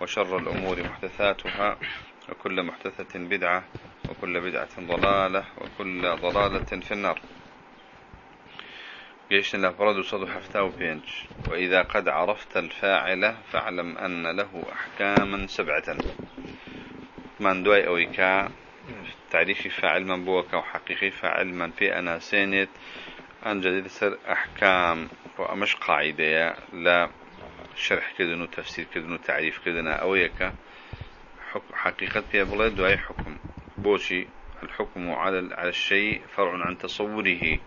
وشر الأمور محدثاتها وكل محدثة بدعة وكل بدعة ضلالة وكل ضلالة في النار. قيشنا لفرد صد حفتاو بينج. وإذا قد عرفت الفاعل فاعلم أن له أحكاما سبعة. من دوي أويكا تعريف فاعل من بوك وحقيقي فاعل من في أنا سينت أن جديد سر أحكام. ومش قاعدة لا شرح كدن وتفسير كدن وتعريف كدن أويكا حقيقة في بلاد دعي حكم. بوشي الحكم على على الشيء فرع عن تصوره.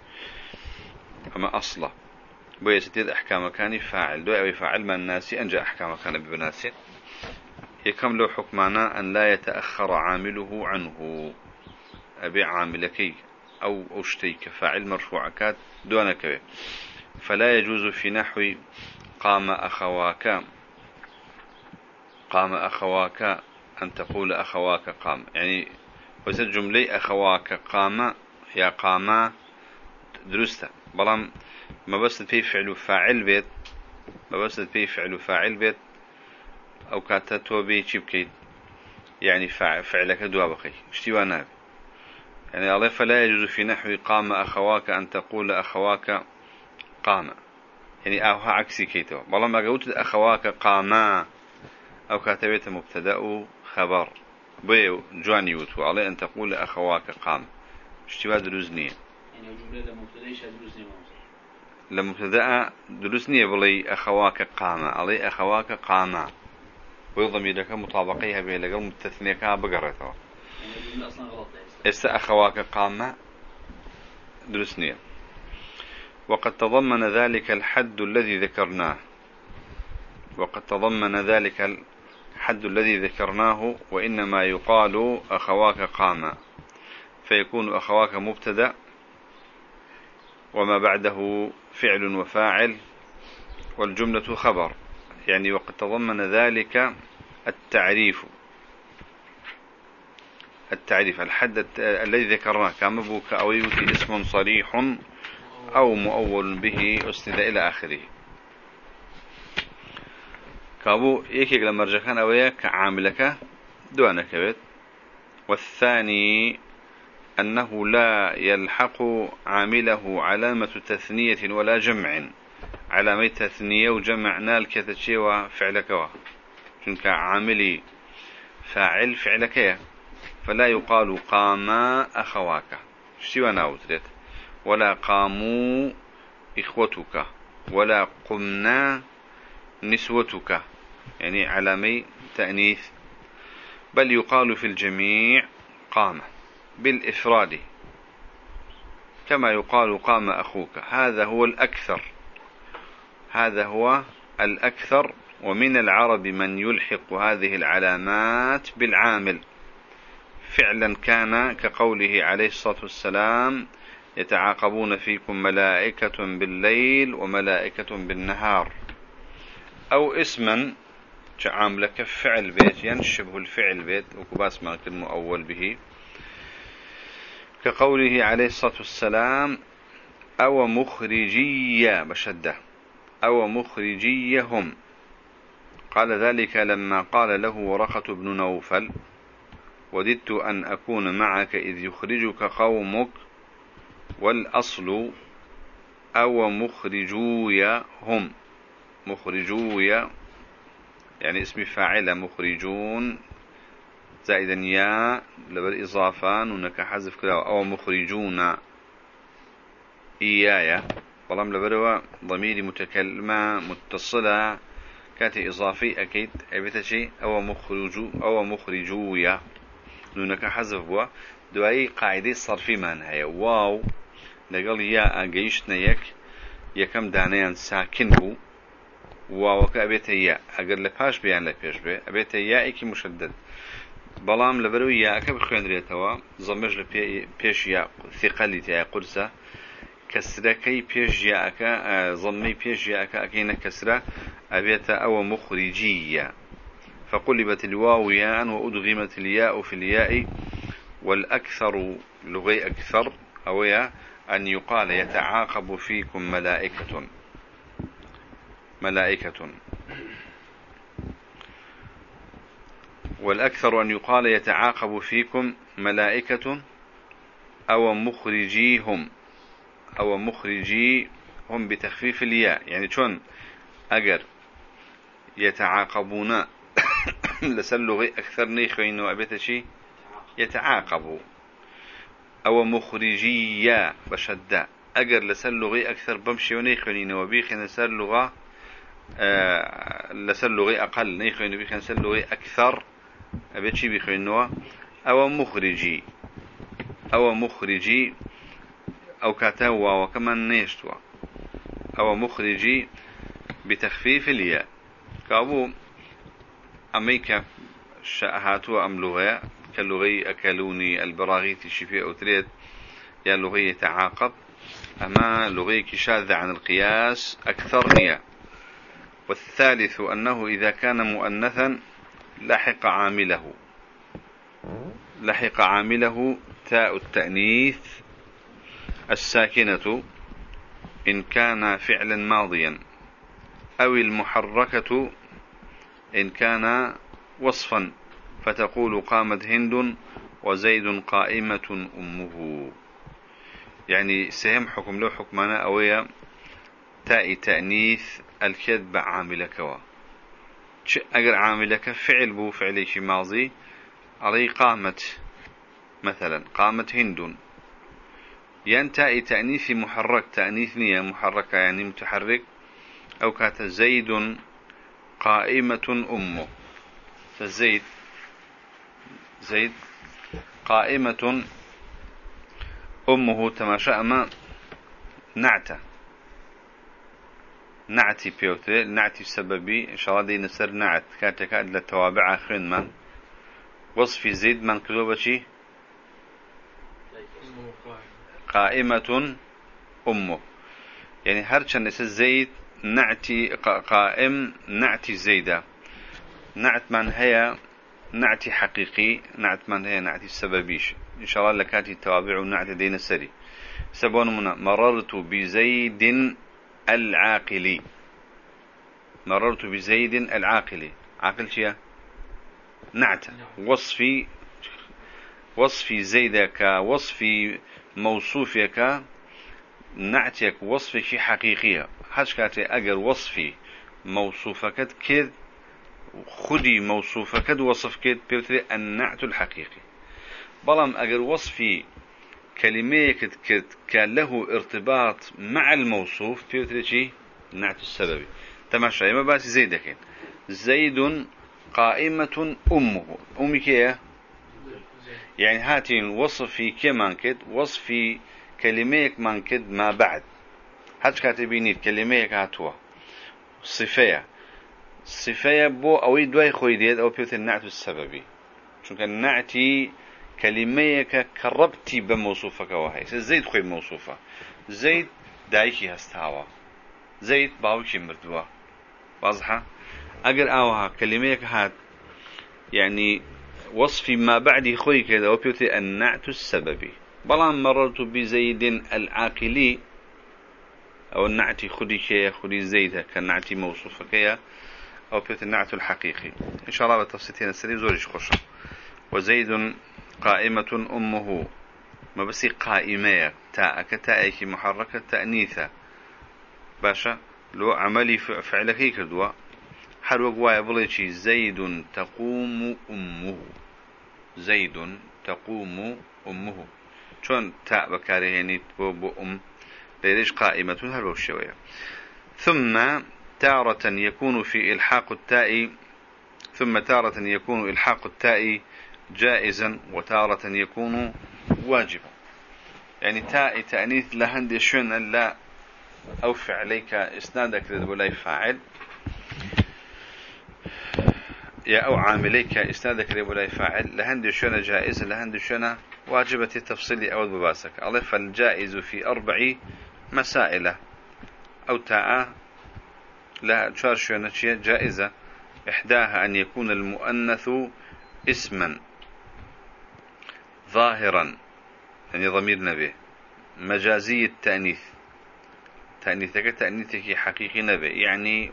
أما أصله. بويا ستيد أحكام كان فاعل دعي فاعل من الناس أنجى أحكام كان ببناس يكم له حكمنا أن لا يتأخر عامله عنه. أبي عاملك أو أشتيك. فاعل مرفوعكات دونك. فلا يجوز في نحو قام أخواك. قام أخواك. أن تقول أخواك قام. يعني وزد جملة أخواك قام. يا قاما درسته. بلام ما بس في فعل فاعل بيت. ما بس في فعل فاعل بيت. أو كاتتو بي بكيت يعني فعلك دوا بقي. اشتوى ناب يعني الله فلا يجوز في نحو قام أخواك أن تقول أخواك قام. هني ئاها عکسی کەیتەوە. بەڵام ئەگەوت ئەخەواکە قاما ئەو کاتەوێتە مبتەدە و خەبەر. بێ جوانی وتو ئەڵێ ئەن تەقول ئەخەواکە قام. شتیوا دروست نییە. لە مبتدا دروست نییە بڵێ ئەخەواکە قامە. ئەڵێ ئەخەواکە قامە. بۆی ضمیرەکە مطابقی هەبێ لەگەڵ متەسنێکا بگەڕێتەوە. ئێستا ئەخەواکە قامە دروست نییە. وقد تضمن ذلك الحد الذي ذكرناه. وقد تضمن ذلك الحد الذي ذكرناه وإنما يقال أخواك قام فيكون أخواك مبتدأ وما بعده فعل وفاعل والجملة خبر. يعني وقد تضمن ذلك التعريف. التعريف الحد الذي ذكرناه. كمبوك أو يوتي اسم صريح أو مؤول به أسند إلى آخره. كابو يكيك لما كان أويا كعاملك دوانا كبت والثاني أنه لا يلحق عامله علامة تثنية ولا جمع. علامة تثنية وجمع نال كتشي وفعلك شنك عاملي فاعل فعلك فلا يقال قام أخواك. شتي ناوتريت ولا قاموا إخوتك ولا قمنا نسوتك. يعني علامي تأنيث. بل يقال في الجميع قام بالإفراد. كما يقال قام أخوك. هذا هو الأكثر. هذا هو الأكثر. ومن العرب من يلحق هذه العلامات بالعامل. فعلا كان كقوله عليه الصلاة والسلام يتعاقبون فيكم ملائكة بالليل وملائكة بالنهار. أو اسما عام لك فعل بيت ينشبه الفعل بيت وكباس ما كلمة أول به. كقوله عليه الصلاة والسلام أو مخرجية بشدة أو مخرجيهم. قال ذلك لما قال له ورقة بن نوفل وددت أن أكون معك إذ يخرجك قومك والأصل أو مخرجويا هم مخرجويا يعني اسم فاعل مخرجون. زائدا يا لبر إضافان ونك حذف كلا أو مخرجون. إيايا. والله لبروا ضمير متكلمة متصلة. كانت إضافي أكيد. أبيت شيء. أو مخرجو أو مخرجويا نونك حذف بوا دعي قاعدة صرفي من واو. لەگەڵ یا ئاگەیشتە یەک یەکەم دانیان ساکن بوو واوەکە ئەبێتە یا ئەگەر لە پاش بیان لە پێش بێ ئەبێتە یائکی مشدد. بەڵام لەبەرو یاکە بخوێنرێتەوە زەمەش لە پێش یا سیقەلی تای قورسە کەسرەکەی پێش یاکە زەمەی پێش یاکە ئەەکەینە کەسرە ئەبێتە ئەوە مخریجیە فقلبت الواو ياء وأدغمت الياء في الياء والأكثر لغي أكثر أو يا أن يقال يتعاقب فيكم ملائكة. ملائكة. والأكثر أن يقال يتعاقب فيكم ملائكة أو مخرجيهم أو مخرجي هم بتخفيف الياء. يعني شون؟ أجر. يتعاقبون. لسلغي أكثر نيخين وأبيت شي؟ يتعاقبوا. أو مخرجية بشدة. أجر لسلغي أكثر. بمشي ونيخين وبيخين سلغة آه لسلغي أقل. نيخين وبيخين سلغي أكثر. أبيت شي بيخينوا أو مخرجي. أو مخرجي. أو كاتوا وكمان نيشتوا أو مخرجي بتخفيف الياء. كابو أميكا شأهاتوا أم لغة؟ كاللغي أكلوني البراغيث الشفيء أوتريت يا لغي يتعاقب أما لغي شاذة عن القياس أكثر نية والثالث أنه إذا كان مؤنثا لحق عامله. لحق عامله تاء التأنيث الساكنة إن كان فعلا ماضيا. أو المحركة إن كان وصفا. فتقول قامت هند وزيد قائمة أمه. يعني سهم حكم له حكمنا أويا. تاء تأنيث الكذب عاملك. أجر عاملك فعل بو فعلي شي ماضي. علي قامت. مثلا قامت هند. ينتهي تأنيث محرك. تأنيث نية محركة يعني متحرك. أو كانت زيد قائمة أمه. فزيد زيد قائمة أمه تماشى أما نعتة. نعتي بيوتي نعتي سببي إن شاء الله دي نسر نعت. كاتك للتوابع آخرين من؟ وصف زيد من كذوبة قائمة أمه. يعني هرشان نسر زيد نعتي قائم نعتي زيدة. نعت من هي؟ نعتي حقيقي نعت من هي نعتي سببيش. إن شاء الله لكاتي التوابع ونعت دين السري. سبون منا مررت بزيد العاقلي مررت بزيد العاقلي عاقل شيء؟ نعت. وصفي وصفي زيدك وصفي موصوفك نعتك وصفك حقيقية هاش كاتي أجر وصفي موصوفك كذ خدي موصوفك وصف كذ بيوتري النعت الحقيقي بلام أجر وصفي كلمة كد كان له ارتباط مع الموصوف بيوتري شي نعت السببي تماشى ما بس زيدك زيد قائمة أمه. أمي كيه يعني هاتين وصفي كمان كد وصفي كلميك من كد ما بعد. هاتش كاتبيني كلميك هاتوا صفية صفية بو أوي دواي خوي ديد أو بيوت النعت السببي. شو كان نعتي كلميك كربتي بموصوفك وهي. زيد خوي موصوفة. زيد دايكي هستاوا زيد باوكي مردوا. واضحة؟ أقر آوها كلميك هات يعني وصفي ما بعد خوي كذا أو بيوت النعت السببي. بلان مررت بزيد العاقلي أو النعتي خدي كيا خدي زيد كالنعتي موصوفة كيا. أو بيت النعت الحقيقي. إن شاء الله بالتفصيلين السري زوريش خش وزيد قائمة أمه. ما بس قائمة تاء كتائك محركة تأنيثة. باشا لو عملي فعلك كردوا حر وقوايا بليشي زيد تقوم أمه. زيد تقوم أمه. شون تاء بكارهني بو بو أم؟ ليش قائمة؟ هل الشوية ثم تارة يكون في إلحاق التاء ثم تارة يكون إلحاق التاء جائزا وتارة يكون واجبا. يعني تاء تأنيث لهند شون لا أو فعليك إسنادك لدولاي فاعل. يا أو عامليك إسنادك لبولاي فاعل. لهند شنا جائز لهند شنا واجبة التفصيل أو بباسك. الله فالجائز في أربع مسائل أو تاء لا تشار شنا جائزة إحداها أن يكون المؤنث اسما ظاهرا يعني ضمير نبي. مجازي التأنيث. تأنيثك تأنيثك حقيقي نبي يعني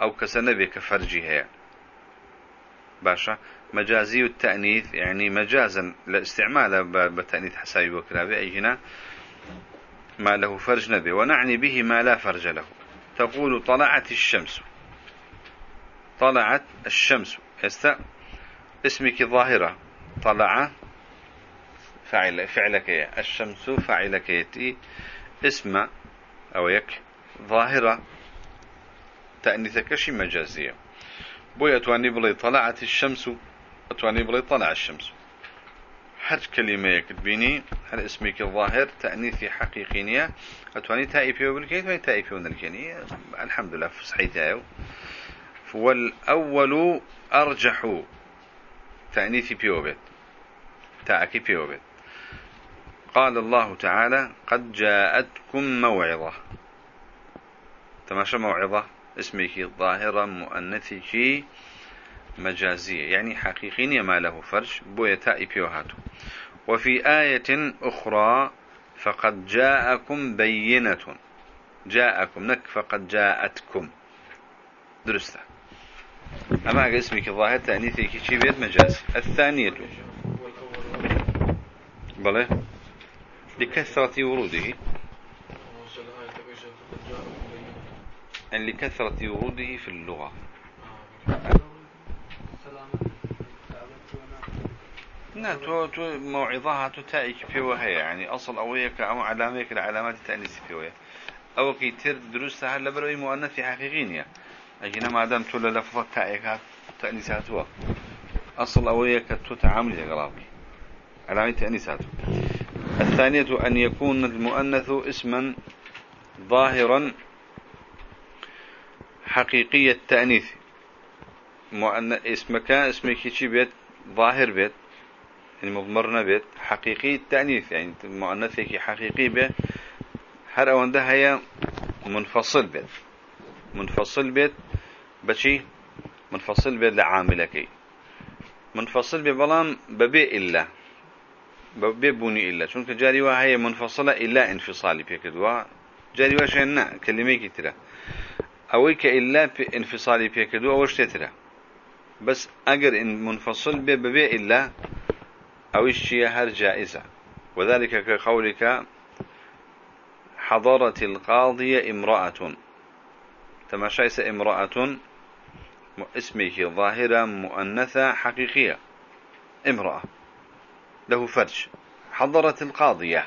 أو كسنبي كفرجها باشا مجازي التأنيث يعني مجازا لاستعمال بتأنيث حسابي وكلابي أي هنا ما له فرج نبي ونعني به ما لا فرج له. تقول طلعت الشمس. طلعت الشمس. است اسمك ظاهرة. طلع فعل فعلك الشمس فعلك يتي اسم أو يك ظاهرة. تأنيثك شي مجازية. بوي أتواني بلي طلعت الشمس أتواني بلي طلع الشمس. هر كلمة يكتبيني هل اسمك الظاهر تأنيثي حقيقينية أتواني تائي فيه بالكي أتواني تائي فيه بالكي الحمد لله فصحيتها والأول أرجح. تأنيثي بيوبت تأكي بيوبت قال الله تعالى قد جاءتكم موعظة. تماشى موعظة اسمك ظاهرة مؤنثك مجازية يعني حقيقية ما له فرج بويتا إبيوهاتو وفي آية أخرى فقد جاءكم بينة. جاءكم نك فقد جاءتكم. درسته. أما اسمك الظاهر تأنيثك شي بيت مجاز الثانية بله لكثرة وروده. يعني لكثرة وروده في اللغة. نا تو تو موعظها تو تأيك في وهي يعني. أصل أويك أو علاميك العلامات تأنيس في وهي. أو كي تر دروسها هلا بروي مؤنث حقيقية أجينا ما دام تولى لفظة تأيك تأنيسات هو أصل أويك تو تعامل قرابي علامة تأنيسات الثانية أن يكون المؤنث اسما ظاهرا حقيقية التأنيث. مؤنث اسمك اسمك شي بيت؟ ظاهر بيت. يعني مضمرنا بيت. حقيقي التأنيث. يعني مؤنثك حقيقي به هر أونده هي منفصل بيت. منفصل بيت بشي؟ منفصل بيت لعاملك. منفصل ببلام ببي إلا. ببي بوني إلا. چونك جاري وهي منفصلة إلا انفصالي بيكدوا جاري وشينا كلمة كتيرة أوي كإلا انفصالي بيكدوا أوش تترى؟ بس أجر إن منفصل بي ببي إلا أو الشيء هر جائزة. وذلك كقولك حضرت القاضية امرأة. تماشيس امرأة. اسمك ظاهرة مؤنثة حقيقية. امرأة. له فرج. حضرت القاضية.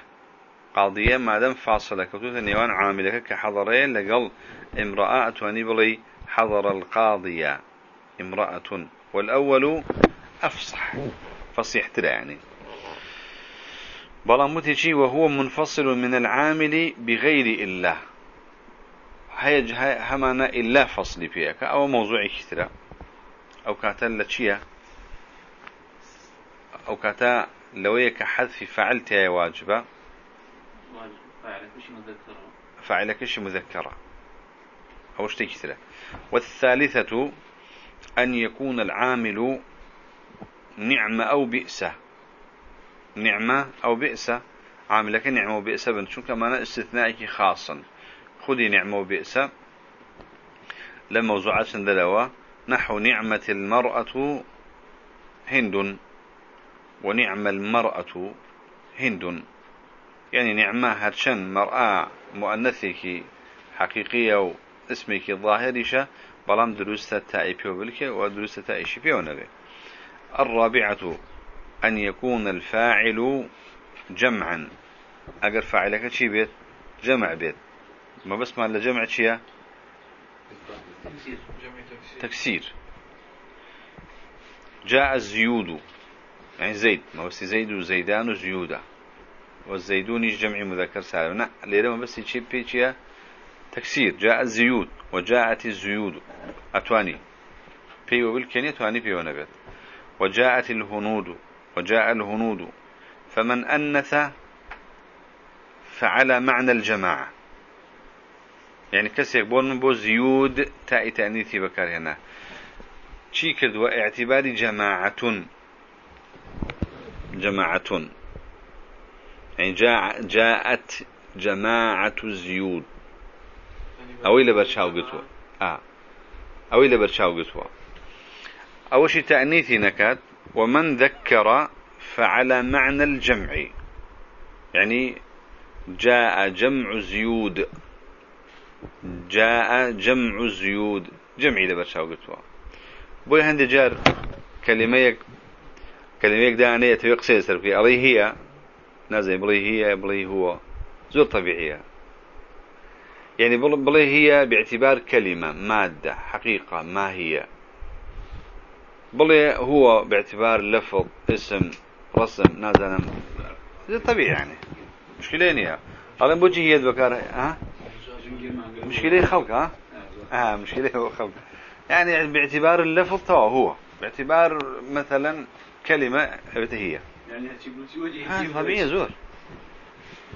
قاضية ما دام فاصلة كتوت نيوان عاملة كحضرين لقل امرأة. أتواني بلي حضر القاضية. امرأة والأول أفصح. فصيح ترى يعني. بلا متجي وهو منفصل من العامل بغير إلا. هاي همانا إلا فصل فيك أو موضوع كتير أو كاتا لتشيا أو كاتا لويك حذف فعلتها واجبة. فعلك شي مذكرة. أو كتير والثالثة أن يكون العامل نعمة أو بئسة. نعمة أو بئسة. عاملك نعمة وبئسة. بنت شو كمان استثنائك خاصا. خذي نعمة وبئسة. لما موضوعات دلوة نحو نعمة المرأة هند. ونعم المرأة هند. يعني نعمة هرشن مرأة مؤنثك حقيقية واسمك ظاهرشة بلام دروسة تائبيو بلك ودروسة تائشي بيو نبي الرابعة أن يكون الفاعل جمعا. أجر فاعلك شي بيت جمع بيت ما بس ما لجمع شيء تكسير جاء الزيود. يعني زيد. ما بس زيد وزيدان وزيودة والزيدون جمع مذكر سالم لا ليه ما بس شيء بيتشيا تكسير جاء الزيود. وجاءت الزيود. أتواني. في وبالكنية تواني في ونبت وجاءت الهنود. وجاء الهنود. فمن أنث فعلى معنى الجماعة. يعني كسيك بون بو زيود تاء تأنيثي بكار هنا. شي كردوا اعتباري جماعة جماعة يعني جاء جاءت جماعة الزيود. أو إلى برشاو قتوا أو إلى برشاو قتوا أول شيء تأنيثي نكات ومن ذكر فعلى معنى الجمع. يعني جاء جمع زيود. جاء جمع زيود. جمعي لبرشاو قتوا بوي هندي جار كلمة كلمة دانية تيقصي سرفي علي هي؟ نازل بلي هي بلي هو. زور طبيعية. يعني بلي هي باعتبار كلمة مادة حقيقة ما هي. بلي هو باعتبار لفظ اسم رسم نازل. زي طبيعي يعني. مشكلة هي هذا بوجه يد بكار ها؟ مشكلة خلق ها؟ آه مشكلة خلق. يعني باعتبار اللفظ توا هو. باعتبار مثلا كلمة هي. يعني طبيعية زور.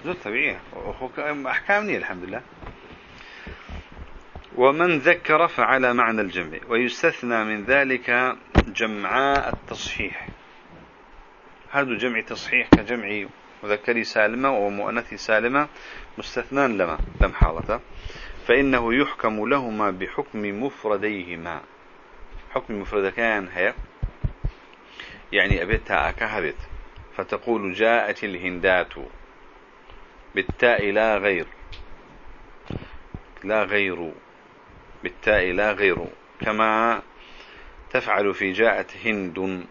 زور طبيعية أحكامني الحمد لله. ومن ذكر فعلى معنى الجمع ويستثنى من ذلك جمعاء التصحيح. هذا جمع تصحيح كجمع مذكري سالمة ومؤنثي سالمة مستثنى لما لم حالته فإنه يحكم لهما بحكم مفرديهما. حكم مفرد كان هي؟ يعني أبيتها أكهبت فتقول جاءت الهندات. بالتاء لا غير. لا غير. بالتاء لا غير كما تفعل في جاءت هند.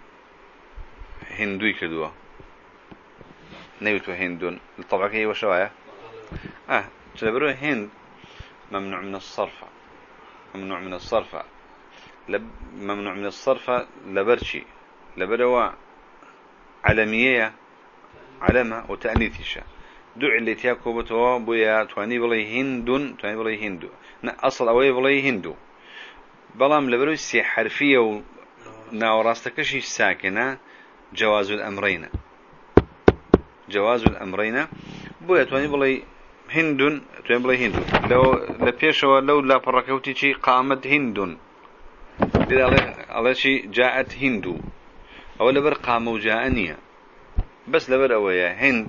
هندوي كدوة. نيوت هند. طبعا هي وشوايا آه تلبرو هند ممنوع من الصرف. ممنوع من الصرف. لب ممنوع من الصرف لبرشي. لبروا علمية علمة وتأنيثشة دع اللي تياكو بتوا بويا تواني بلي هندون تواني بلي هندو ئەسڵ ئەوەی بڵێ هندوو. بەڵام لەبەروی سێ حرفیە و ناوەڕاستەکەشی ساکێنە جواز ئەمڕینە. جواز ئەمڕینە. بۆ ئەتوانی بڵێ هندون توێن بڵێ هندون لەو لە پێشەوە لەو لاپەڕەکەوتی چی قامت هندون ئەڵێکی جاعت هندوو. ئەوە لەبەر قامە و جاە نییە. بەس لەبەر ئەوەیە هند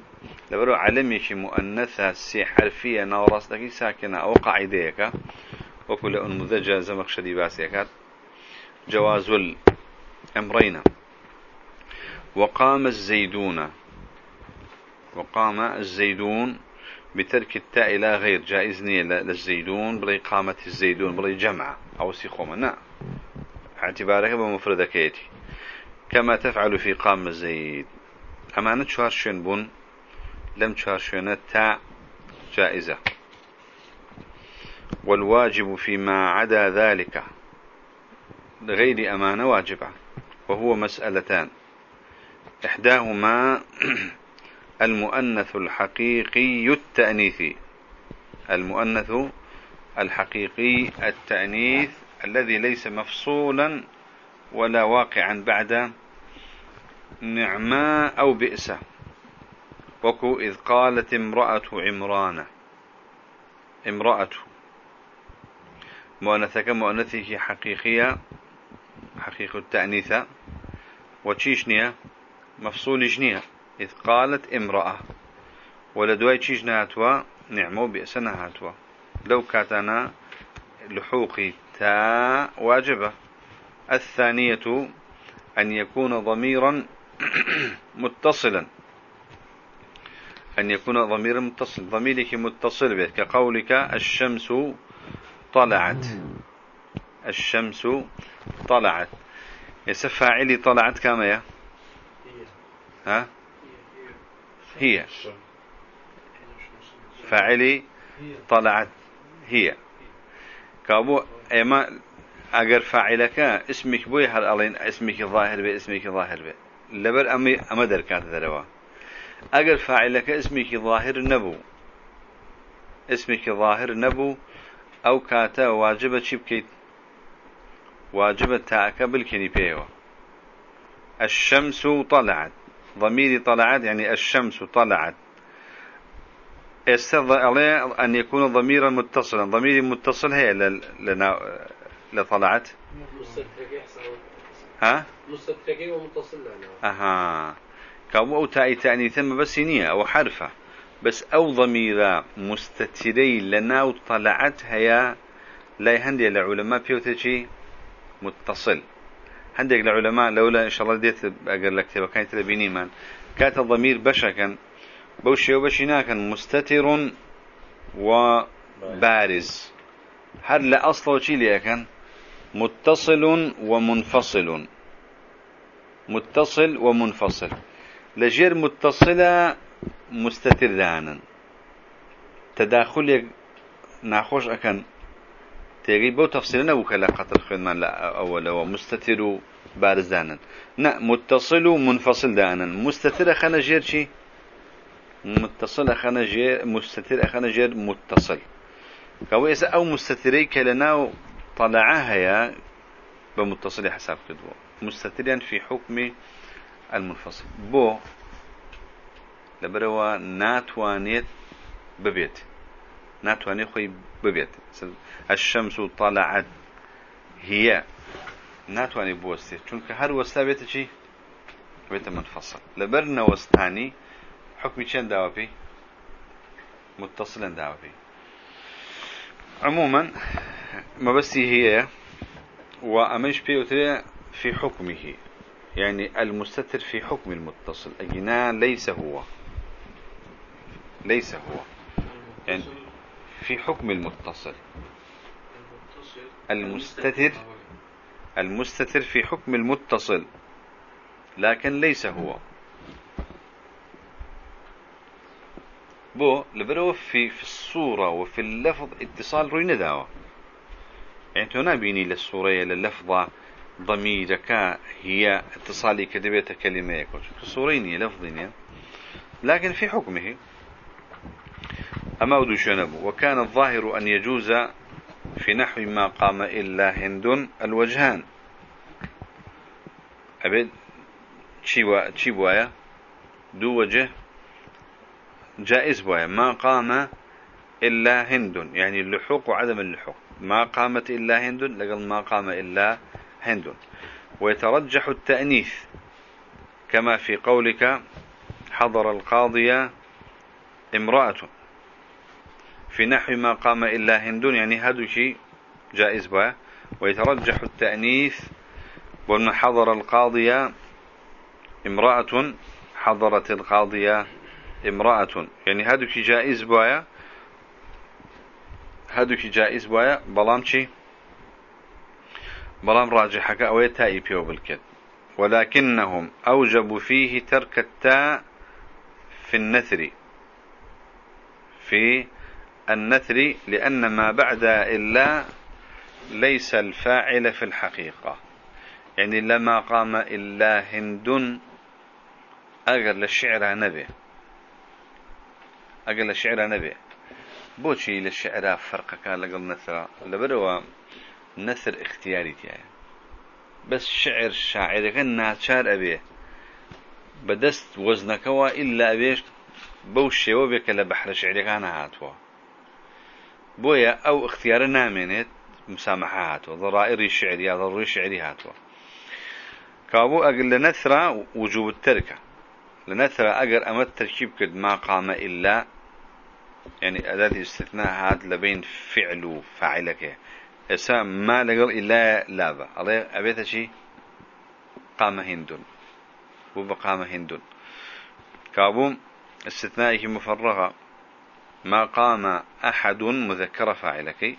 لبر علمي مؤنثة سي حرفية نورس لكي ساكنة أو قاعديك وكل أنمذجة زمخشدي باسيكات جواز الأمرين. وقام الزيدون. وقام الزيدون بترك التاء لا غير جائزني للزيدون بلي قامة الزيدون بلي جمع أو سيخومة. نا اعتبارك بمفردكيتي كما تفعل في قام زيد أمانة شوار شين بون لم شوار شين تاء جائزة. والواجب فيما عدا ذلك غير أمانة واجبة وهو مسألتان. إحداهما المؤنث الحقيقي التأنيثي المؤنث الحقيقي التأنيث الذي ليس مفصولا ولا واقعا بعد نعماء أو بئسة. وكو إذ قالت امرأة عمران. امرأة. مؤنثك مؤنثك حقيقية حقيقة التأنيثة وتشيشنية مفصول جنية. إذ قالت امرأة. ولدواي تشيشنا هاتوا؟ نعمو بئسنا هاتوا. لو كاتنا لحوقي تا واجبة. الثانية أن يكون ضميرا متصلا. أن يكون ضميرا متصل ضميرك متصل به كقولك الشمس طلعت. الشمس طلعت. يسف فاعلي طلعت كما يا؟ ها؟ هي. فاعلي طلعت هي. كابو إما اگر فاعلك اسمك بوي هل ألين اسمك ظاهر به اسمك ظاهر به. لبر أمي اما دركات ذروا اگر فاعلك اسمك ظاهر نبو. اسمك ظاهر نبو أو كاتا واجبة شي بكيت واجب تاءك بالكني الشمس طلعت. ضميري طلعت يعني الشمس طلعت. استرضى أن يكون ضميرا متصلا. ضميري متصل هي لنا لطلعت. ها؟ مستتركين ومتصل أها. كم أو تاء تأنيثا بس نية أو حرفة. بس أو ضميرة مستتري لنا وطلعت هي لا يهندي العلماء بيوتشي متصل. هندك العلماء لولا إن شاء الله ديت أقول لك تبقى كانت تبيني من كانت الضمير بشا كان بوشي وبشينا كان مستتر وبارز هل لا أصل وشي كان متصل ومنفصل. متصل ومنفصل. لجير متصلة مستتر دانا تداخل ناخوش أكن تيجي بو تفصيلنا وكلا قطر خدمان لا أول هو مستتر بارز دانا نا متصل ومنفصل دانا. مستتر أخنا جير شي متصل أخنا جير مستتر أخنا جير متصل. كويس أو مستتري كلنا طلعها يا بمتصل حساب كدوه مستترا في حكم المنفصل. بو لبروا ناتوانيت ببيت ناتواني خوي ببيت الشمس طلعت. هي ناتواني بوستي چونك هر وستا بيت چي بيت منفصل. لبرنا وستاني حكمي چند داوا بي متصلا داوا بي عموما ما بس هي وأمش بيوتري في حكمه يعني المستتر في حكم المتصل. أجناء ليس هو. ليس هو. يعني في حكم المتصل. المستتر المستتر في حكم المتصل. لكن ليس هو. بو لبرو في في الصورة وفي اللفظ اتصال روي نداوة يعني تونا بيني للصورة لللفظة ضميرك هي اتصالي كدبيت كلمة يكون صوريني لفظيني. لكن في حكمه. أما شنبه وكان الظاهر أن يجوز في نحو ما قام إلا هند الوجهان. أبد شي بوايا؟ دو وجه جائز بوايا. ما قام إلا هند يعني اللحوق وعدم اللحوق. ما قامت إلا هند لقل ما قام إلا هند. ويترجح التأنيث كما في قولك حضر القاضية امرأة. في نحو ما قام إلا هند يعني هذا شيء جائز به ويترجح التأنيث ومن حضر القاضية امرأة حضرت القاضية امرأة. يعني هذا شيء جائز به هذا شيء جائز به بلام شيء بلام راجحك أو يتائي بيو بالكد ولكنهم أوجبوا فيه ترك التاء في النثر. في النثر لأن ما بعد إلا ليس الفاعل في الحقيقة. يعني لما قام إلا هند أقل للشعر نبي. أقل للشعر نبي. بوشي للشعر فرق كان لقل نثر لبروا نثر اختياري يعني بس شعر شاعر كان شعر أبيه بدست وزنك إلا أبيش بوشي وبك لبحر شعري كان هاتوا. بويا أو اختيار نامينت مسامحة هاتوا. ضرائر الشعري ضروري شعري هاتوا. كابو أقل لنثرى وجوب التركة. لنثرى أقل أما التركيب كد ما قام إلا يعني أداة استثناء هاد لبين فعل وفاعلك. إسا ما لقل إلا لابا الله أبيت شي قام هندون وبقام هندون كابو استثنائه مفرغة ما قام أحد مذكر فاعلك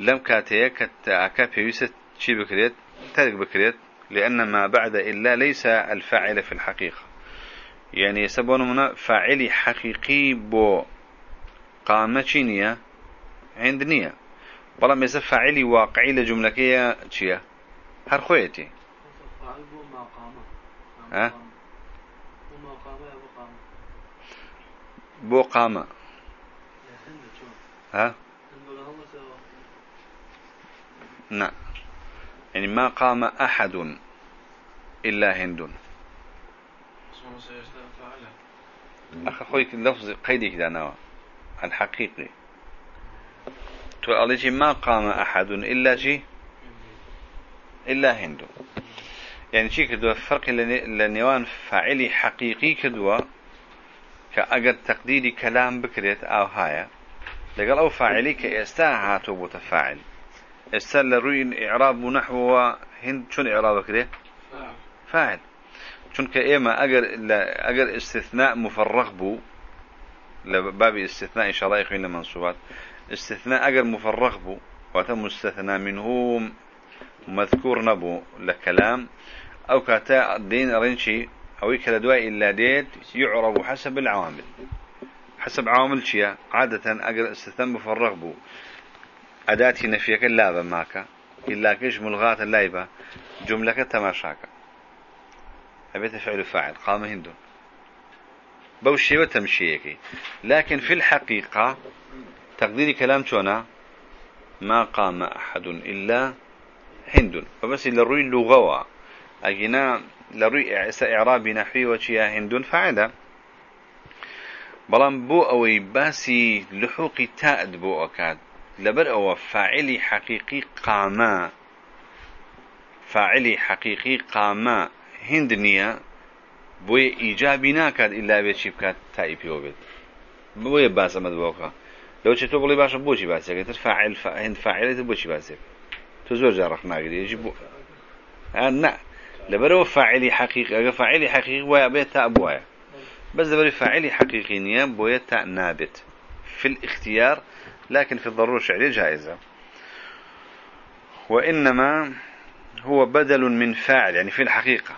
لم كاتيا كتاكا بيوسة شي بكريت تارك بكريت لأن ما بعد إلا ليس الفاعل في الحقيقة يعني يسبون من فاعلي حقيقي بو قام نية عند نية. بەڵام ێستا فاعلی واقعی لە جملەکەیە چییە هەر خۆیەتی بۆ قامە نعم. يعني ما قام أحد إلا هند. أخي خويك اللفظ قيدي كده نوا تقول ما قام أحد إلا شي؟ إلا هند يعني شي كدوا فرق لنيوان فاعلي حقيقي كدوا كأجر تقديري كلام بكريت أو هايا. لقال أو فاعلي كإستا هاتو بتفاعل إستا لروي إعراب نحو هند شون إعرابك ده فاعل. شون إيما أجر أجر استثناء مفرغ بو لباب استثناء إن شاء الله يخوين منصوبات. استثناء أجر مفرغ بو وتم مستثنى منه مذكور نبو لكلام. أو كاتا الدين رنشي أو كلا إلا ديت يعرب حسب العوامل. حسب عوامل شيا عادة أجر استثناء مفرغ بو. أداتي نفيك اللابة ماك إلا كش ملغات اللايبة جملة تماشاك أبيت فعل فاعل قام هندو. بوشي وتمشيكي. لكن في الحقيقة تقدير كلام تونا ما قام أحد إلا هند. فبس لروي اللغوة. أجنا لروي إعراب نحوي وشيا هند فعلا. بلان بو أوي باسي لحوقي تائد بو أكاد. لبر أو فاعلي حقيقي قاما. فاعلي حقيقي قاما. هند نية بوي إيجابي ناكاد إلا بيت شبكات تائبي وبيت بوي باسا مدبوكا لو تشتو بلي باشا بوشي باسك فاعل فا... هند فاعلة بوشي باسك تزور جارخ ناقري يجب نا لبرو فاعلي حقيقي فاعلي حقيقي ويا بيت أبوايا بس دبري فاعلي حقيقي نية بوي نابت. في الاختيار لكن في الضرورة الشعرية جائزة وإنما هو بدل من فاعل يعني في الحقيقة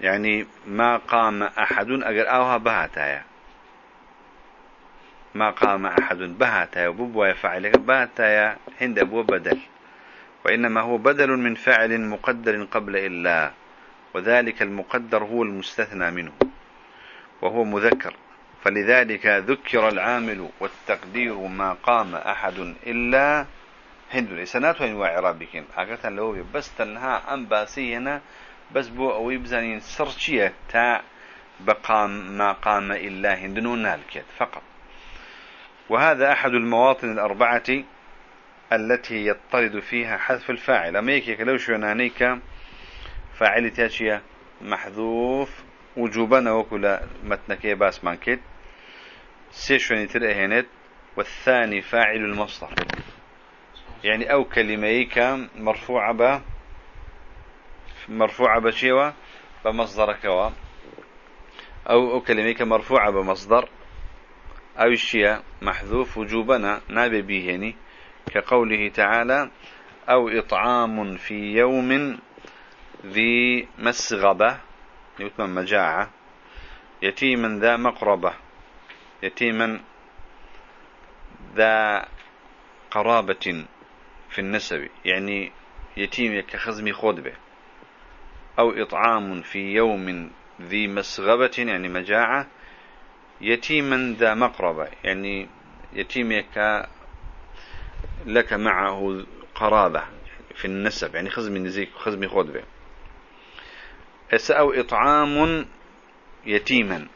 يعني ما قام أحد أجر أوها بهاتايا ما قام أحد بهاتايا وببوا يفعل بهاتايا عند أبو بدل وإنما هو بدل من فعل مقدر قبل إلا وذلك المقدر هو المستثنى منه وهو مذكر فلذلك ذكر العامل والتقدير ما قام أحد إلا هند سنات وين وعرابكين أقلت لو بس تنها أم باسينا بس بو أو يبزانين سرشية تا بقام ما قام إلا هند نالكت فقط. وهذا أحد المواطن الأربعة التي يطرد فيها حذف الفاعل. أميك لو شونانيك فاعل تاشية محذوف. وجوبا وكل متنك باس مانكت سيشوني ترأهنت والثاني فاعل المصدر. يعني أو كلميك مرفوعة ب مرفوعة بشيوة بمصدرك أو أو كلميك مرفوعة بمصدر. أو الشيء محذوف وجوبنا نابي به يعني كقوله تعالى أو إطعام في يوم ذي مسغبة يتم مجاعة يتيما ذا مقربة يتيما ذا قرابة في النسب يعني يتيم كخزم خدبة أو إطعام في يوم ذي مسغبة يعني مجاعة يتيما ذا مقربة يعني يتيم ك لك معه قرابة في النسب يعني خزم نزيك خزم خدبة أو إطعام يتيما.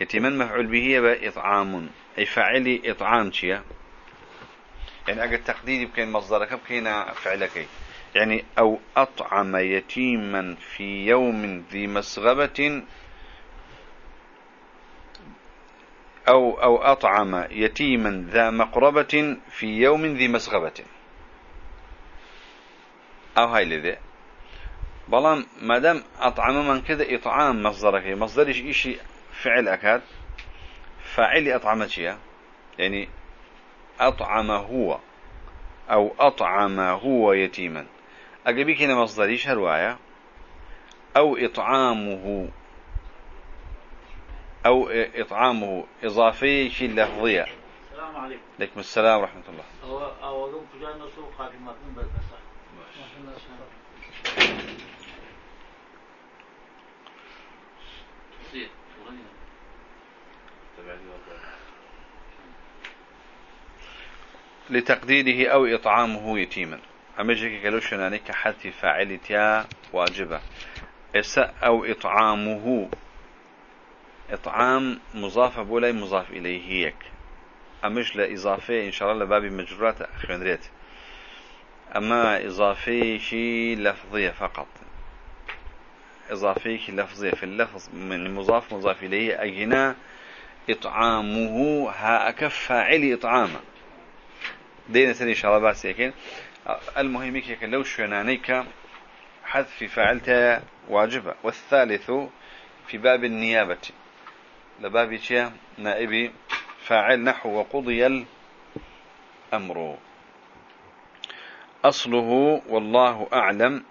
يتيما مفعول به إطعام أي فاعلي إطعام شيا يعني أجل تقديري بكين مصدرك بكين فعلك. يعني أو أطعم يتيما في يوم ذي مسغبة أو أو أطعم يتيما ذا مقربة في يوم ذي مسغبة. أو هاي لذي. بلان مادام أطعم من كذا إطعام مصدرك مصدر إيش فعل أكاد؟ فاعل أطعم شيء. يعني أطعم هو أو أطعم هو يتيما. أقبيك هنا مصدريش هرواية؟ أو إطعامه أو إطعامه إضافية شيء لفظية السلام عليكم. عليكم السلام ورحمة الله. لتقديره أو إطعامه يتيما. أما جيك قالوا شناني كحذف فاعل تيا واجبة. إسا أو إطعامه إطعام مضاف بولاي مضاف إليه هيك. أمش لإضافة إن شاء الله لباب مجرورات ريت. أما إضافة شيء لفظية فقط. إضافة لفظية. في اللفظ من مضاف مضاف إليه أجنا إطعامه ها أكف فاعل إطعامه دينا سنة إن شاء الله بس يكين. المهم يك لو شنانيك حذف فاعلتها واجبة. والثالث في باب النيابة. لباب نائب فاعل نحو وقضي الأمر. أصله والله أعلم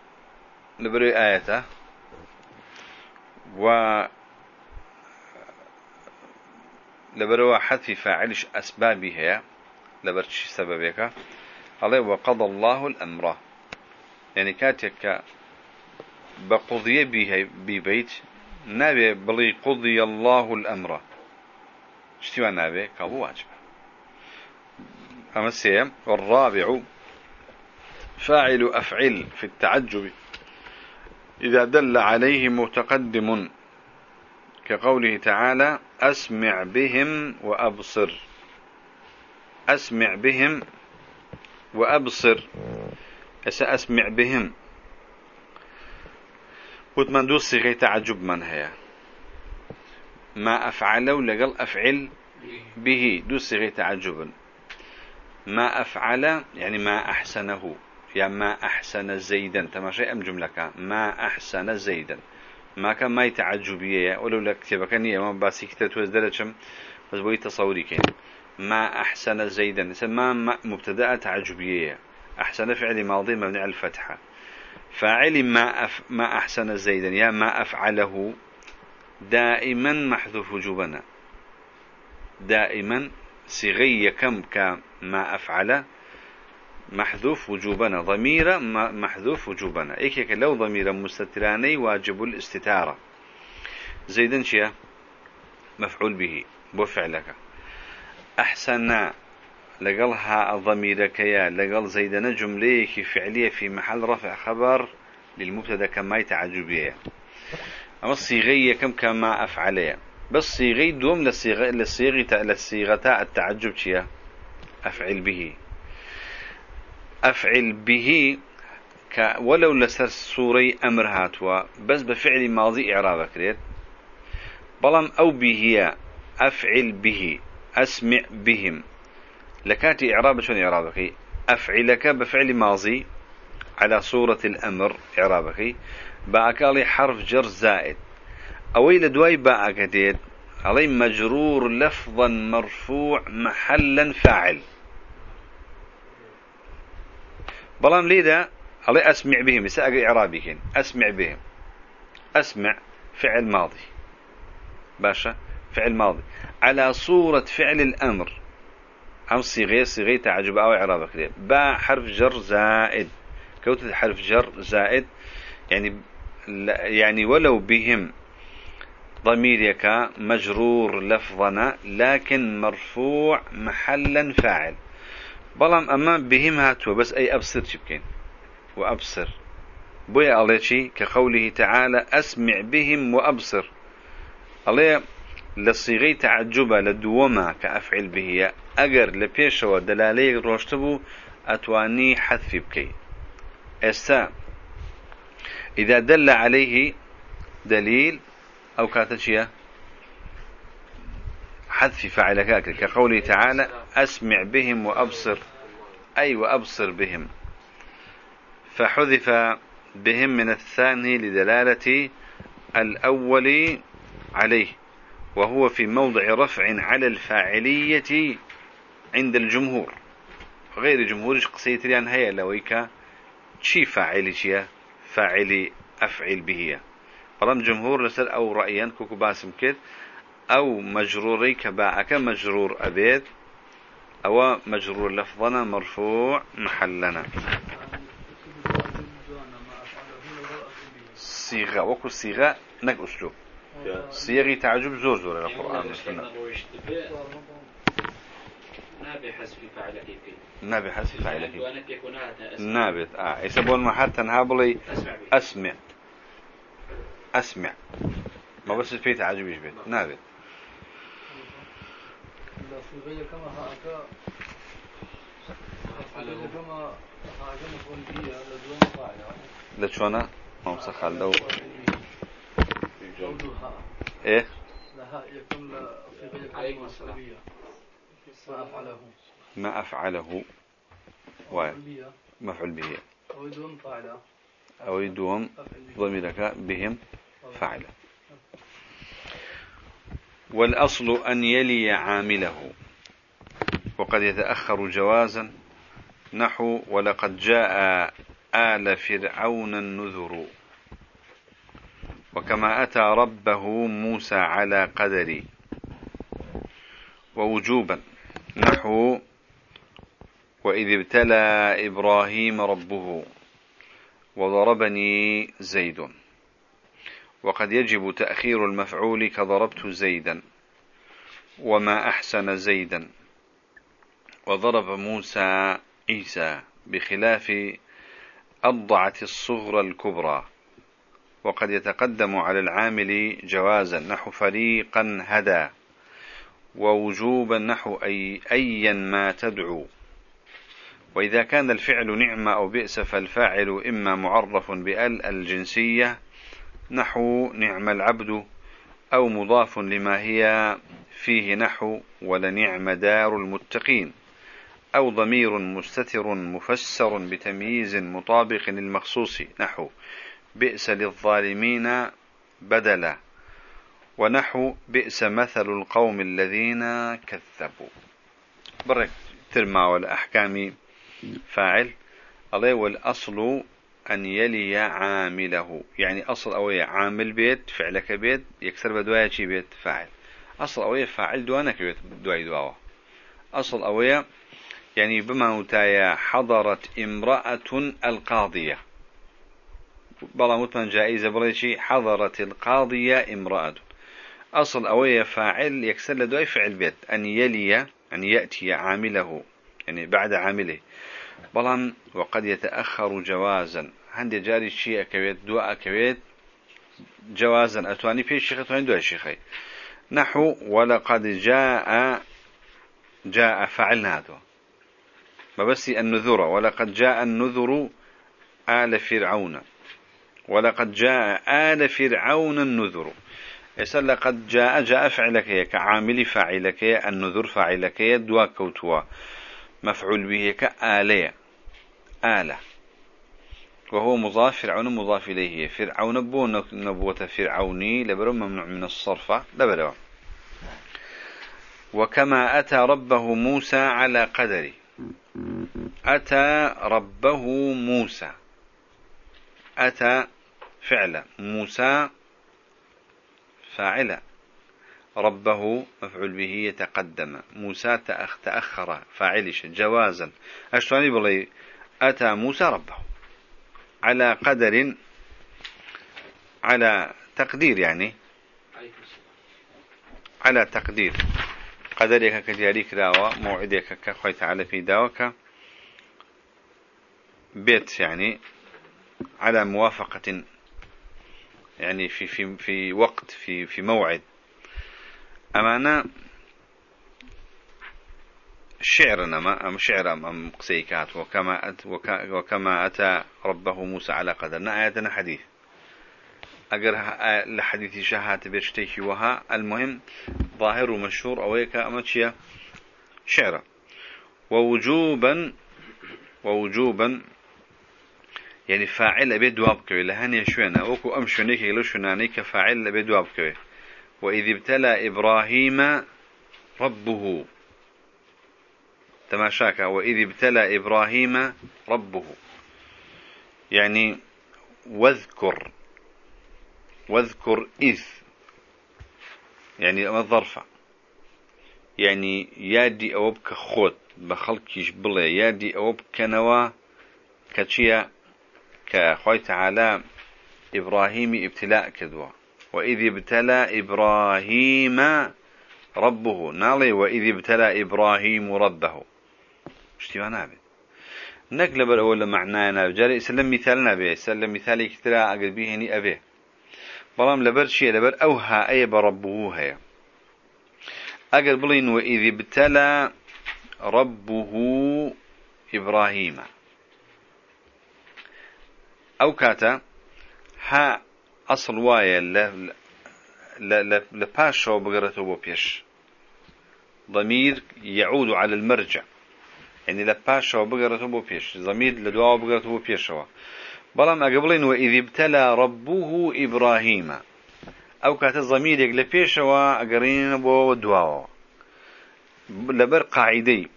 لبري آيته. و لبروا حذف فاعلش أسبابها لبرش سببك عليه وقضى الله الأمر. يعني كاتك بقضية بها ببيت نبي بلي قضي الله الأمر. اشتوى نبي كابو واجب. أما والرابع فاعل أفعل في التعجب. إذا دل عليه متقدم كقوله تعالى أسمع بهم وأبصر. أسمع بهم وأبصر. سأسمع بهم. وتمن دو صيغة تعجب من هي. ما أفعله لقل أفعل به دو صيغة تعجب. ما أفعل يعني ما أحسنه يعني ما أحسن زيدا. تماشي أم جملة ما أحسن زيدا. ما كان ما يتعجبية ولو لك كتبك ما باسي كتبت وزدلتشم بس بوي تصوري كين. ما أحسن زيدا. ما مبتدأ تعجبية أحسن فعل ماضي مبني على الفتحة. فاعل ما أف ما أحسن زيدا يا ما أفعله دائما محذوف وجوبنا. دائما صيغية كم كما أفعل محذوف وجوبنا. ضمير محذوف وجوبنا. إيك لو ضمير مستتراني واجب الاستتارة. زيدا شيا؟ مفعول به. بفعلك أحسن ضميرك يا لقل زيدنا جمليك فعلية في محل رفع خبر للمبتدأ كما يتعجبية أما الصيغية كم كما أفعلية بس صيغي دوم للصيغة للصيغة للصيغة التعجب شيا أفعل به. أفعل به ك ولو لسر سوري أمر هاتوا. بس بفعل ماضي إعراب كريت بلام أو به أفعل به. أسمع بهم. لكاتي إعراب شون إعرابك؟ أفعلك بفعل ماضي على صورة الأمر إعرابك. باكالي حرف جر زائد. أويل دواي باء كديد علي مجرور لفظا مرفوع محلا فاعل. بلام ليدا علي أسمع بهم سأقل إعرابك. أسمع بهم. أسمع فعل ماضي. باشا فعل ماضي. على صورة فعل الأمر. أم صيغة صيغة تعجب أو إعراب كده با حرف جر زائد. كوتة حرف جر زائد يعني يعني ولو بهم ضميرك مجرور لفظنا لكن مرفوع محلا فاعل. بلام أما بهم هاتوا بس أي أبصر شبكين وأبصر. بويا الله كقوله تعالى أسمع بهم وأبصر. الله لصيغي تعجبة لدوما كأفعل به. أجر لبيشوا دلالي روشتبو أتواني حذف بكي استا إذا دل عليه دليل أو كاتشيا حذف فعل كاكل كقوله تعالى أسمع بهم وأبصر. أي وأبصر بهم. فحذف بهم من الثاني لدلالة الأول عليه وهو في موضع رفع على الفاعلية عند الجمهور. غير جمهور قصيت لأن هي لويك؟ شي فاعل شيا فاعل أفعل به. بلام جمهور لسر أو رأيان كوكو باسم كد أو مجروري كباعك مجرور أبيت أو مجرور لفظنا مرفوع محلنا. صيغة وكو صيغة نك أسلوب. صيغي تعجب زور زور القرآن والسنة. حذف فاعل كيف نابي حذف فاعل كيف كيف نابت آه. يسبون ما حتى نهابلي أسمع أسمع. ما بس في تعجب نابت مفهوم فيها لدون فاعل لشونا ما مسخال لو إيه؟ لها يكون في ما أفعله. ما أفعله. مفعول به. فعله أو يدوم ضميرك بهم فعله والأصل أن يلي عامله. وقد يتأخر جوازا. نحو ولقد جاء آل فرعون النذر. وكما أتى ربه موسى على قدر ووجوبا. نحو وإذ ابتلى إبراهيم ربه وضربني زيد. وقد يجب تأخير المفعول كضربت زيدا وما أحسن زيدا. وضرب موسى عيسى بخلاف أضعة الصغرى الكبرى. وقد يتقدم على العامل جوازا نحو فريقا هدى. ووجوبا نحو أي أيا ما تدعو. وإذا كان الفعل نعمة أو بئس فالفاعل إما معرف بأل الجنسية نحو نعم العبد أو مضاف لما هي فيه نحو ولنعم دار المتقين أو ضمير مستتر مفسر بتمييز مطابق للمخصوص نحو بئس للظالمين بدلا. ونحو بئس مثل القوم الذين كذبوا. برك ترمى والأحكام فاعل. الله والأصل أن يلي عامله. يعني أصل أوي عامل بيت فعلك بيت يكسر بدوايا شي بيت فاعل. أصل أوي فاعل دوانك بيت دواي دواوا. أصل أوي يعني بما متايا حضرت امرأة القاضية. بلا متمن جائزة بلا حضرت القاضية امرأة. أصل أوية فاعل يكسر لدواي فعل بيت. أن يلي أن يأتي عامله يعني بعد عامله. بلان وقد يتأخر جوازا. عندي جاري شيء كويت دواء كويت جوازا. أتواني في الشيخ أتواني دواء الشيخي نحو ولقد جاء جاء فعلنا هذا. بس النذر. ولقد جاء النذر آل فرعون. ولقد جاء آل فرعون النذر. يسأل لقد جاء جاء فعلك كعامل فاعلك النذر فاعلك دوا كوتوا. مفعول به كآلية آلة. وهو مضاف فرعون مضاف إليه فرعون. بو نبوة فرعوني لبرو ممنوع من الصرفة لبرو. وكما أتى ربه موسى على قدره. أتى ربه موسى. أتى فعل موسى فاعلة. ربه مفعول به يتقدم. موسى تأخ تأخر فاعلش جوازا. أشتاني بلي أتى موسى ربه. على قدر على تقدير يعني. على تقدير. قدرك كجاري كراوة موعدك كخوي تعالى في داوك. بيت يعني. على موافقة يعني في في في وقت في في موعد. أمانة شعرنا ما أم شعر أم قسيكات وكما أت وكما أتى ربه موسى على قدرنا آياتنا حديث. أجر لحديث شهات بيشتكي وها. المهم ظاهر ومشهور أويك أمتشيا شعرا ووجوبا ووجوبا يعني فاعل أبي دواب كوي. لهني شوينا وكو أم شونيك يلو شوناني كفاعل أبي دواب كوي. وإذ ابتلى إبراهيم ربه. تماشاك. وإذ ابتلى إبراهيم ربه. يعني واذكر. واذكر إذ. يعني الظرفة. يعني يادي أوبك خود بخلق يشبلي يادي أوبك نوا. كتشيا كخوي تعالى إبراهيم ابتلاء كدوا وإذ ابتلى إبراهيم ربه. نالي وإذ ابتلى إبراهيم ربه. اشتباه نابد نقل بالأول معنانا جاري سلم مثالنا به سلم مثالي كتلا أقل به هني أبيه بلام لبر شيء لبر أوها أي بربه هي. أقل بلين وإذ ابتلى ربه إبراهيم. أو كاتا ها أصل وايا ل لباشو بقرته بو بيش ضمير يعود على المرجع. يعني لباشو بقرته بو بيش ضمير لدواء بقرته بو بيشوا بلام أقبلين وإذ ابتلى ربه إبراهيم. أو كات الضمير يقل بيشوا أقرين بو دواء لبر قاعدي.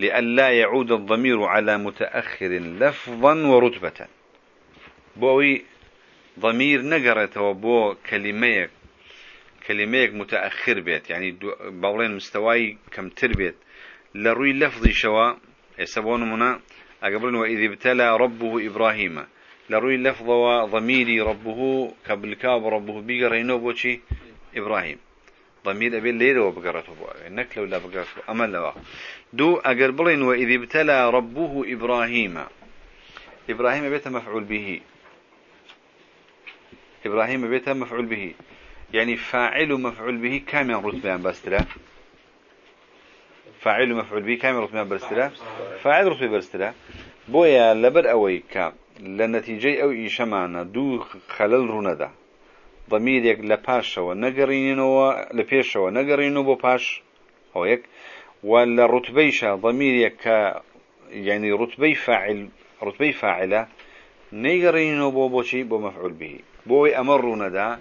لئلا يعود الضمير على متأخر لفظا ورتبة. بوي ضمير نقرته بو كلميك كلميك متأخر بيت يعني باولين مستواي كم تربيت لروي لفظي شوا يسبون منا أقبلن وإذ ابتلى ربه إبراهيم. لروي لفظ وضميري ربه قبل كاب ربه بيقرينو بوشي إبراهيم. ضمير أبي الليل وبقرته بو إنك لو لا بقرته أما لوا دو أقربلين وإذ ابتلى ربه إبراهيم. إبراهيم بيت مفعول به. إبراهيم بيت مفعول به. يعني فاعل مفعول به كامل رتبان بسترا فاعل مفعول به كامل رتبان بسترا فاعل رتبه بسترا بويا لبر أوي كام لنتيجة أو إيشمانا. دو خلل روندا. ضميرك لباشا نقرينو لبيشا ونقرينو بو باش هو يك. ولا رتبيشا ضميرك يعني رتبي فاعل رتبي فاعلة. نقرينو بو بوشي بو مفعول به. بوي أمر ندا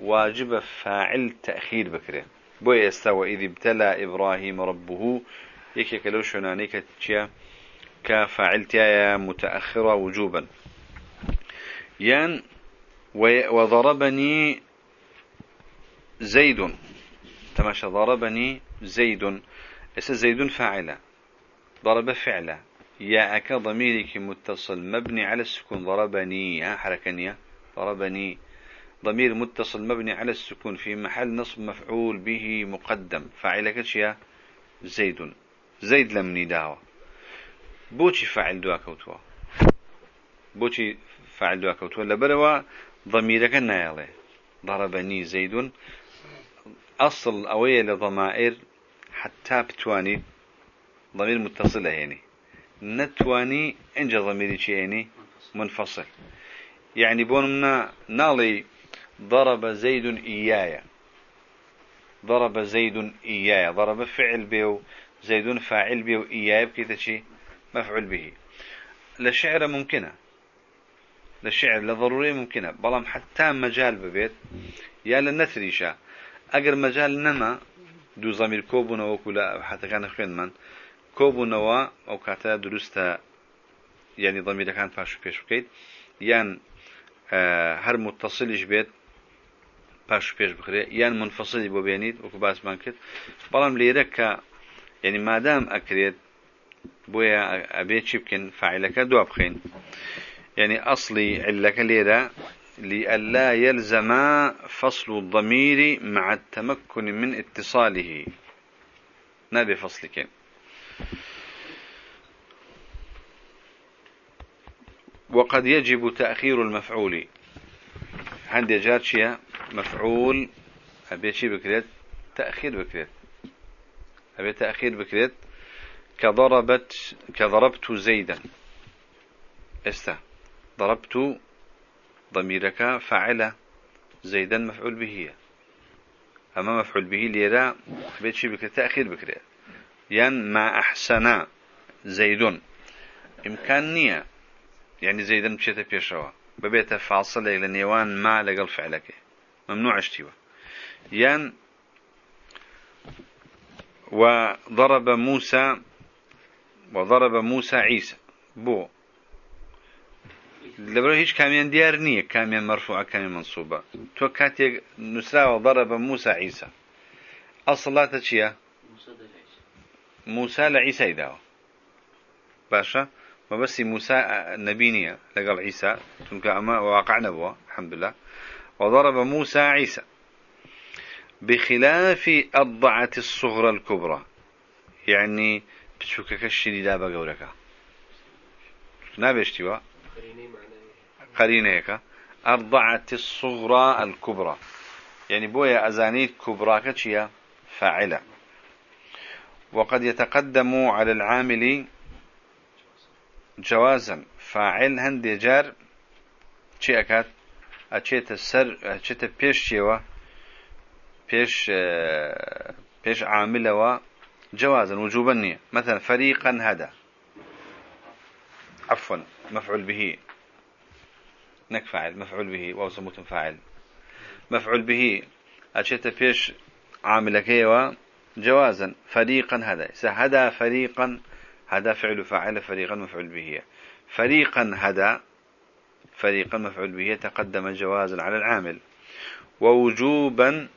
واجب فاعل تأخير بكرة. بوي استوى إذ ابتلى إبراهيم ربه. يكي كلو شناني كتشيا كفاعل تيايا متأخرة وجوبا. ين وضربني زيد. تماشى. ضربني زيد. اس زيد فاعلة. ضرب فعلة. ياءك ضميرك متصل. مبني على السكون. ضربني. ها حركني. ضربني ضمير متصل مبني على السكون في محل نصب مفعول به مقدم. فاعل كشيا زيد. زيد لم نداوة بوشي فاعل دوا كوتوا. بوشي فاعل دوا كوتوا. لبروا ضميرك النايلة ضربني زيد. أصل أوية لضمائر حتى بتواني. ضمير متصلة يعني نتواني إنجا ضميري يعني منفصل. يعني بونمنا نالي ضرب زيد إياي ضرب زيد إياي ضرب فعل بيو زيد فاعل بيو إياي بكيتا شي مفعول به. لشعر ممكنة. للشعر لضروري ممكنة. بلام حتى مجال ببيت. يا لنثريشا أجر مجال نما. دو ضمير كوبنا وكلا حتى كان خوين من. كوبنا أو كاتا درستا يعني ضمير كان فاشو بيش بكيت يعني هەر متصلش بێت پاش پێش بخرێ. یان منفصلی بۆ بێنیت وەکو باسمان کرد. بەڵام لێرە کە یعنی مادام ئەکرێت بۆیە ئەبێ چی بکەن فعلەکە دوا بخین يعني أصلي علك ليرة لئلا يلزم فصل الضمير مع التمكن من اتصاله نبي فصلك وقد يجب تأخير المفعول. عندي جارشيا مفعول. أبي شي بكريت؟ تأخير بكريت. أبي تأخير بكريت. كضربت كضربت زيدا. استا. ضربت ضميرك فعل زيدا مفعول به. أما مفعول به ليرا بيت شي بكريت. تأخير بكريت. ين ما أحسن زيد إمكانية. يعني زيدا بشيتا بيشوا ببيت فاصل لنيوان ما لقل فعلك. ممنوع اشتوى. ين وضرب موسى وضرب موسى عيسى. بو. لبرو هيش كاميان ديار نية. كاميان مرفوعة كاميان منصوبة. تو كاتي نسرا وضرب موسى عيسى. أصلاته چيا موسى لعيسى. يداو باشا. ما بس موسى نبينية لقال عيسى. تنك أما واقعنا بوا الحمد لله. وضرب موسى عيسى بخلاف الضعة الصغرى الكبرى. يعني بتشوكك الشديدة بقولك نابشتوا قرينة هيك. الضعة الصغرى الكبرى. يعني بويا أزانيت كبرى كتشيا فاعلة. وقد يتقدم على العامل جوازا. فاعل هندي جار شي أكاد أشيت السر أشيت بيش شيوا بيش بيش عامله جوازا وجوبا نية مثلا فريقا هذا عفوا مفعول به. نك فاعل مفعول به. واو سموت فاعل. مفعول به. أشيت بيش عامل كيوا جوازا فريقا هذا هذا فريقا هذا فعل فاعل فريقا مفعول به. فريقا هذا فريقا مفعول به تقدم جوازا على العامل. ووجوبا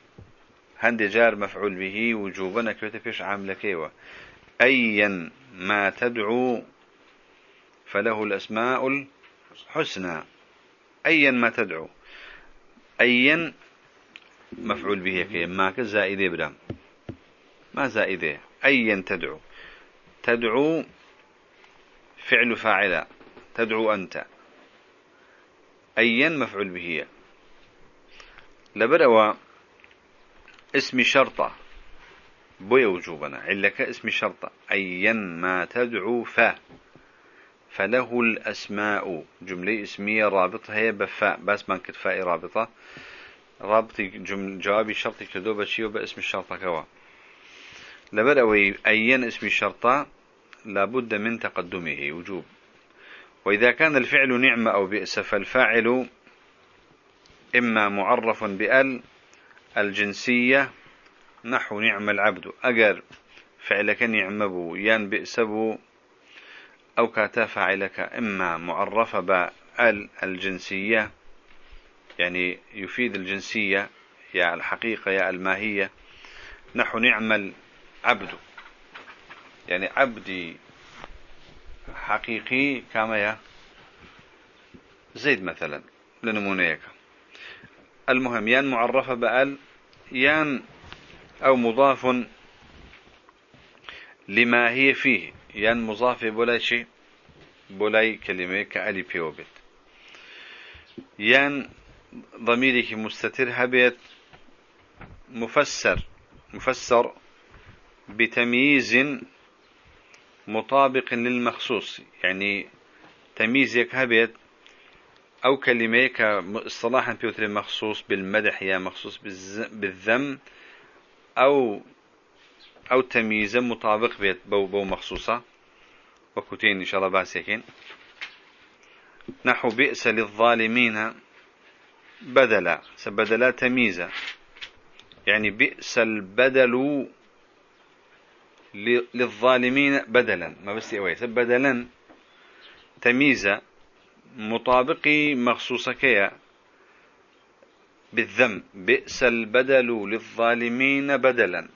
هند جار مفعول به وجوبا كيف فيش عامل كيوا أيا ما تدعو فله الأسماء الحسنى. أيا ما تدعو. أيا مفعول به كي ما كزائد برام ما زائدة. أيا تدعو. تدعو فعل فاعل تدعو أنت. أيا مفعول به لبروا اسم شرطة. بوي وجوبنا. علك اسم شرطة. أيا ما تدعو ف. فله الأسماء. جملة اسمية رابطة هي بفاء بس ما كتفاء رابطة. رابط جوابي شرطي كدوبة شيء باسم الشرطة كوا. لبرأوي أيا اسم الشرطة. لابد من تقدمه وجوب. وإذا كان الفعل نعمة أو بئس فالفاعل إما معرف بأل الجنسية نحو نعم العبد. أجر فعلك نعمبو يان بئسبو أو كاتا فاعلك إما معرف بأل الجنسية يعني يفيد الجنسية يا الحقيقة يا الماهية نحو نعم العبد. يعني عبدي حقيقي كما يا زيد مثلا لنمونيك المهم يان معرفة بأل يان أو مضاف لما هي فيه. يان مضاف بولاي شيء بولاي كلمة كألي بيوبت يان ضميرك مستتر هبيت مفسر مفسر بتمييز مطابق للمخصوص. يعني تمييزك هبيت أو كلمة كاصطلاحا بيوتر مخصوص بالمدح يا مخصوص بالذم أو أو تمييزا مطابق بيت بو بو مخصوصة. وكتين إن شاء الله باسيكين نحو بئس للظالمين بدلا. سبدلا تمييزا. يعني بئس البدل للظالمين بدلا. ما بس يويس بدلا تمييزا مطابقي مخصوصة كيا بالذم. بئس البدل للظالمين بدلا.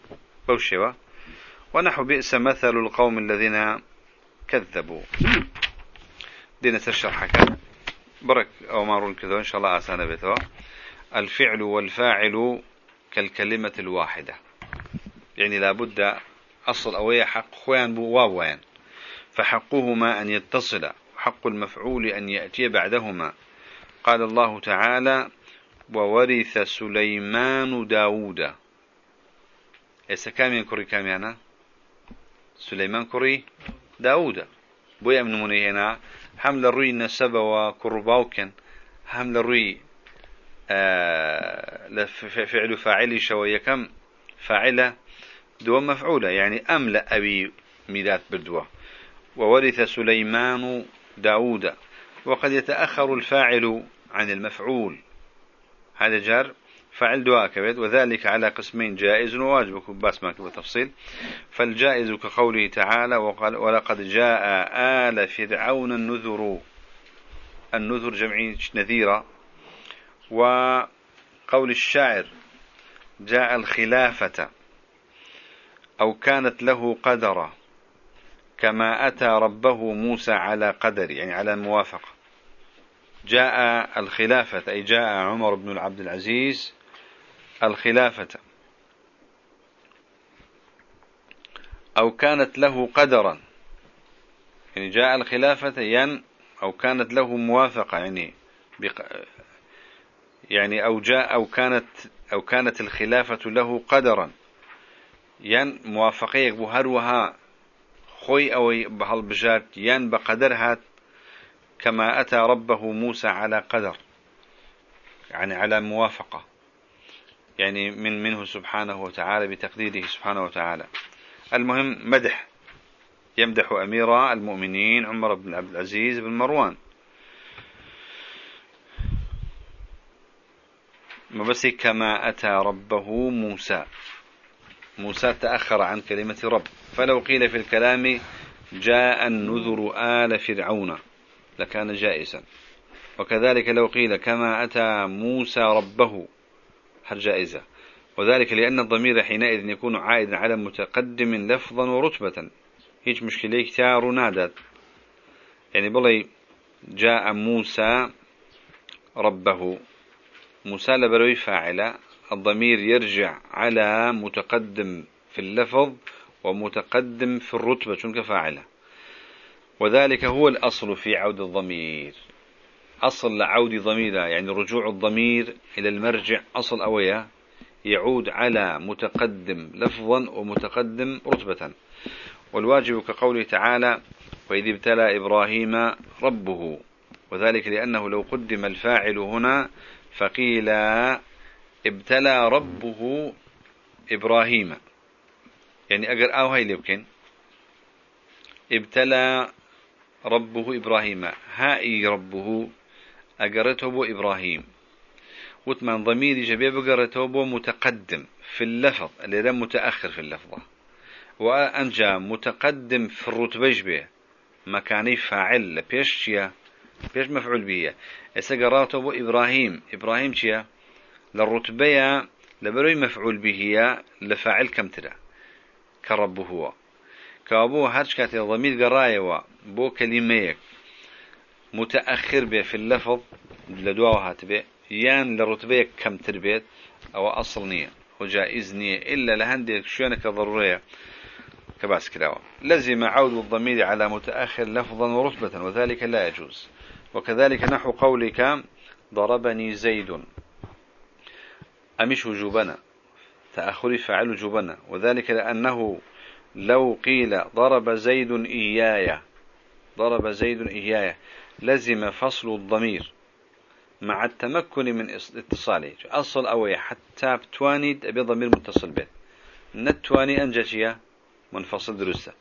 بوشوا ونحو بئس مثل القوم الذين كذبوا. دينا تشرح برك أو مارون كذا. إن شاء الله أسانا بيتوا. الفعل والفاعل كالكلمة الواحدة. يعني لابد أصل أوي حق خوان بو واوين فحقهما أن يتصل حق المفعول أن يأتي بعدهما. قال الله تعالى وورث سليمان داود. إيسا كامين كوري كاميانا سليمان كوري داود. بويا من هنا حمل الروي نسبة وكرباوكن حمل الروي آه فعل فاعلي شوية كم؟ فاعلة. دو مفعولة يعني أملأ أبي ميدات بردوة. وورث سليمان داود وقد يتأخر الفاعل عن المفعول. هذا جار. فعل دعاء كبير. وذلك على قسمين جائز وواجب. بس ما تفصيل. فالجائز كقوله تعالى وقال ولقد جاء آل فرعون النذر. النذر جمعي نذيرة. وقول الشاعر جاء الخلافة. أو كانت له قدرة كما أتى ربه موسى على قدر يعني على الموافقة. جاء الخلافة أي جاء عمر بن عبد العزيز الخلافة. أو كانت له قدرا يعني جاء الخلافة ين أو كانت له موافقة يعني بق... يعني أو جاء أو كانت أو كانت الخلافة له قدرا. ين موافقية بهروها خوي أو بهالبجات ين بقدرها كما أتى ربه موسى على قدر يعني على موافقة يعني من منه سبحانه وتعالى بتقديره سبحانه وتعالى. المهم مدح يمدح أمير المؤمنين عمر بن عبد العزيز بن مروان. ما بس كما أتى ربه موسى. موسى تأخر عن كلمة رب. فلو قيل في الكلام جاء النذر آل فرعون لكان جائزا. وكذلك لو قيل كما أتى موسى ربه هل جائزة؟ وذلك لأن الضمير حينئذ يكون عائدا على متقدم لفظا ورتبة. هيج مشكلة كتار نادت يعني بلي جاء موسى ربه. موسى لبروي فاعلة الضمير يرجع على متقدم في اللفظ ومتقدم في الرتبة شنك فاعلة وذلك هو الأصل في عود الضمير. أصل لعود ضمير يعني رجوع الضمير إلى المرجع أصل أويا يعود على متقدم لفظا ومتقدم رتبة. والواجب كقوله تعالى وإذ ابتلى إبراهيم ربه وذلك لأنه لو قدم الفاعل هنا فقيل ابتلى ربه إبراهيم. يعني أجر أو هاي يمكن ابتلى ربه إبراهيم. هائي ربه أجرته إبراهيم. وثمان ضمير جبيه بقرته بو متقدم في اللفظ اللي متأخر في اللفظة. وأنجا متقدم في الرتبة جبيه مكاني فاعل لبيش شيا بيش مفعول به قراته بو إبراهيم. إبراهيم شيا؟ للرتبة لبروي مفعول به لفاعل كم ترى؟ كرب هو. كابو هرش كاتي ضمير قراية بو كلميك متأخر به في اللفظ لدواء هاتبه يان لرتبة كم تربيت أو أصل نية. وجائز نية. إلا لهندي شوانك ضرورية كباس كلاوة. لزم عود الضمير على متأخر لفظا ورتبة وذلك لا يجوز. وكذلك نحو قولك ضربني زيد. أمش وجوبنا تأخر فعل وجوبنا وذلك لأنه لو قيل ضرب زيد إياي ضرب زيد إياي لزم فصل الضمير مع التمكن من اتصاله. أصل أوي حتى بتواني أبي ضمير متصل به. نتواني أنجشيا منفصل درسته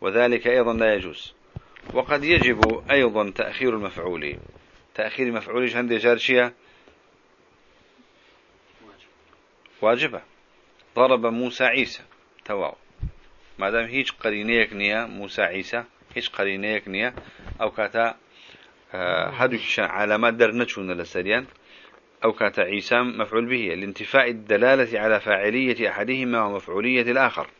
وذلك أيضا لا يجوز. وقد يجب أيضا تأخير المفعول. تأخير المفعول عند جارشيا واجبة. ضرب موسى عيسى. تواو. ما دام هيج قرينيك نية موسى عيسى هيج قرينيك نية أو كاتا هادوش علامات در نچون لسريان أو كاتا عيسى مفعول به لانتفاء الدلالة على فاعلية أحدهما ومفعولية الآخر.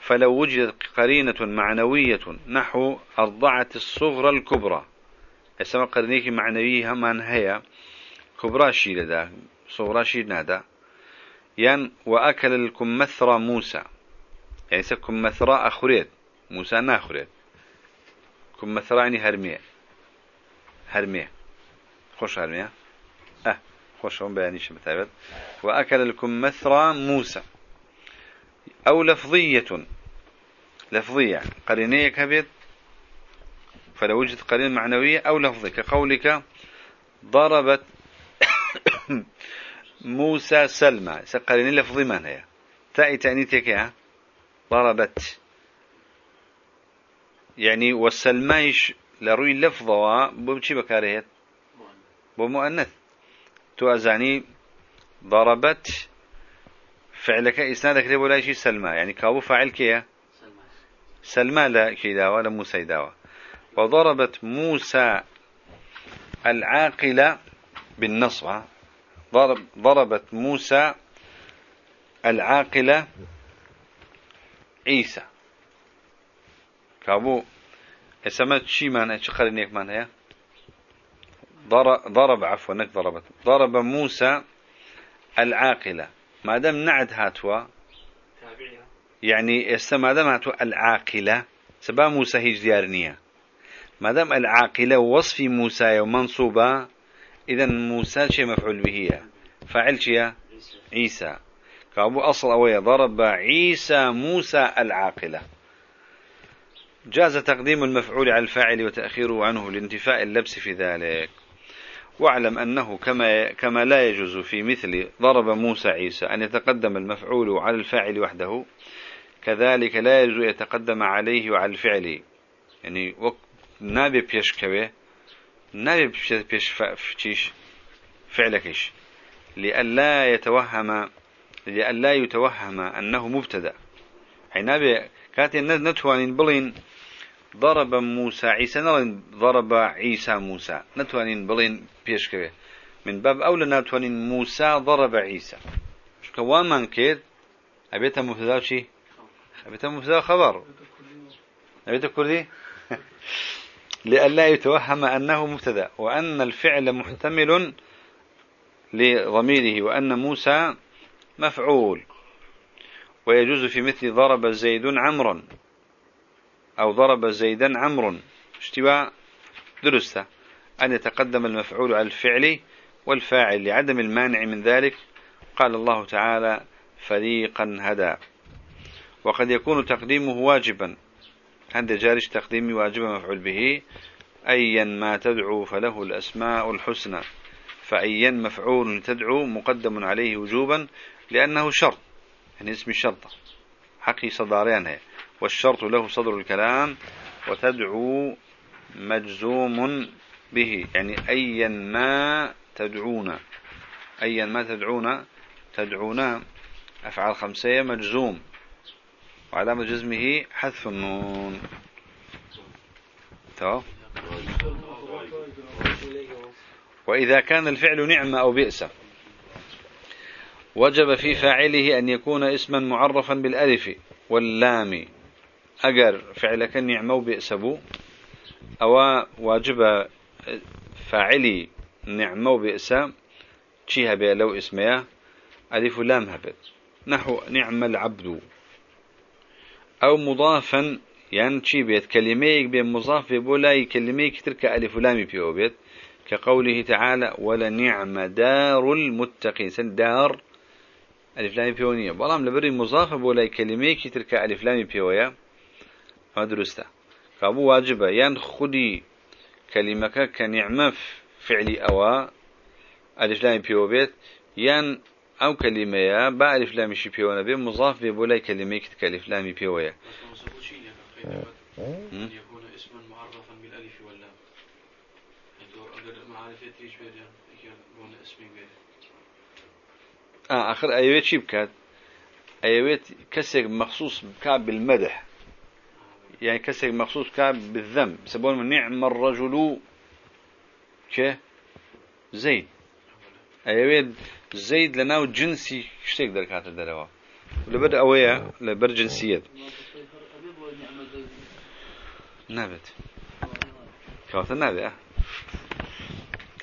فلو وجدت قرينة معنوية نحو أرضعة الصغرى الكبرى. إسمها قرينيك معنوية من هي كبرى شي لدا صغرى شي نادا. ين وأكل الكمثرى موسى. يعني كمثرى أخريت موسى ناخريت كمثرى يعني هرمية. هرمية. خوش هرمية؟ أه خوش هم بياني شبتابت وأكل الكمثرى موسى. أو لفظية. لفظية. قرينية كبير فلو وجد قرين معنوية أو لفظية كقولك ضربت موسى سلمى. قرينية لفظي من هي تأي تأنيتك يا. ضربت. يعني والسلمايش لروي لفظة بمشي بكارهت بمؤنث تو أزاني ضربت. فعلك إسنادك لي ولا شيء سلمى. يعني كابو فاعل كيا سلمى لا كي داوى لا موسى داوى وضربت موسى العاقلة بالنصب ضرب ضربت موسى العاقلة عيسى. كابو اسمت شي معنى خلينيك معنى ضرب ضرب عفوا انك ضربت. ضرب موسى العاقلة. ما دام نعد هاتوا يعني استمادمت العاقلة سبا موسى هيج ديارنية. ما دام العاقلة وصف موسى ومنصوبة إذا موسى شيء مفعول به فاعل شيء؟ عيسى. كأبو أصل أوي ضرب عيسى موسى العاقلة. جاز تقديم المفعول على الفاعل وتأخيره عنه لانتفاء اللبس في ذلك. واعلم أنه كما, كما لا يجوز في مثل ضرب موسى عيسى أن يتقدم المفعول على الفاعل وحده كذلك لا يجوز يتقدم عليه وعلى الفعل. يعني نابي بيش نابي بيش فعلك فعلكش لئلا يتوهم لئلا يتوهم أنه مبتدأ. حين نابي كاتي نتوانين بلين ضرب موسى عيسى نلين ضرب عيسى موسى. نتوانين بلين بيش كوي من باب أولى نتوانين موسى ضرب عيسى. شكا وامان كيد أبيتها مبتدأ شي؟ أبيتها مبتدأ خبر؟ أبيتها كردي؟ لئلا يتوهم أنه مبتدأ وأن الفعل محتمل لضميره وأن موسى مفعول. ويجوز في مثل ضرب زيد عمرا أو ضرب زيدا عمرو اشتباع درسته أن يتقدم المفعول على الفعل والفاعل لعدم المانع من ذلك. قال الله تعالى فريقا هدى وقد يكون تقديمه واجبا. عند جارش تقديمي واجبا مفعول به. أيا ما تدعو فله الأسماء الحسنى. فأيا مفعول تدعو مقدم عليه وجوبا لأنه شرط يعني اسم الشرطة حقي صداريان هي. والشرط له صدر الكلام وتدعو مجزوم به يعني أيا ما تدعون أيا ما تدعون تدعون أفعال خمسية مجزوم. وعلامة جزمه حذف النون. تمام وإذا كان الفعل نعمة أو بئس. وجب في فاعله أن يكون اسما معرفا بالألف واللام. أجر فعلك نعمة أو بئس بو. أو واجب فاعلي نعمة أو بئس. شيها بي لو اسمها ألف لام هبت. نحو نعم العبد. أو مضافا يعني شي بيت كلميك بين مضاف بولا كلميك ترك ألف لام بيو بيت كقوله تعالى ولنعم دار المتقين. سن دار ألف لام بيونية بلام لبري مضاف بولا كلميك ترك ألف لام بيويا درسته كابو واجبة يعني خدي كلمك كنعمة فعلي أوا ألف لام بيو بيت يعني أو كلمة يا با ألف لام شي بيونا بي مضاف بي بولا كلمة كتكالف لام بيويا يكون اسما معرفا بالألف واللام آه آخر أيوة شي بكات أيوة كسر مخصوص بكاب بالمدح. يعني كسر مخصوص كاب بالذم. سبون نعم الرجل. ك زيد لناو جنسي شتيك دركات الدروا لبر أويا لبر جنسيات نابت كوات نابت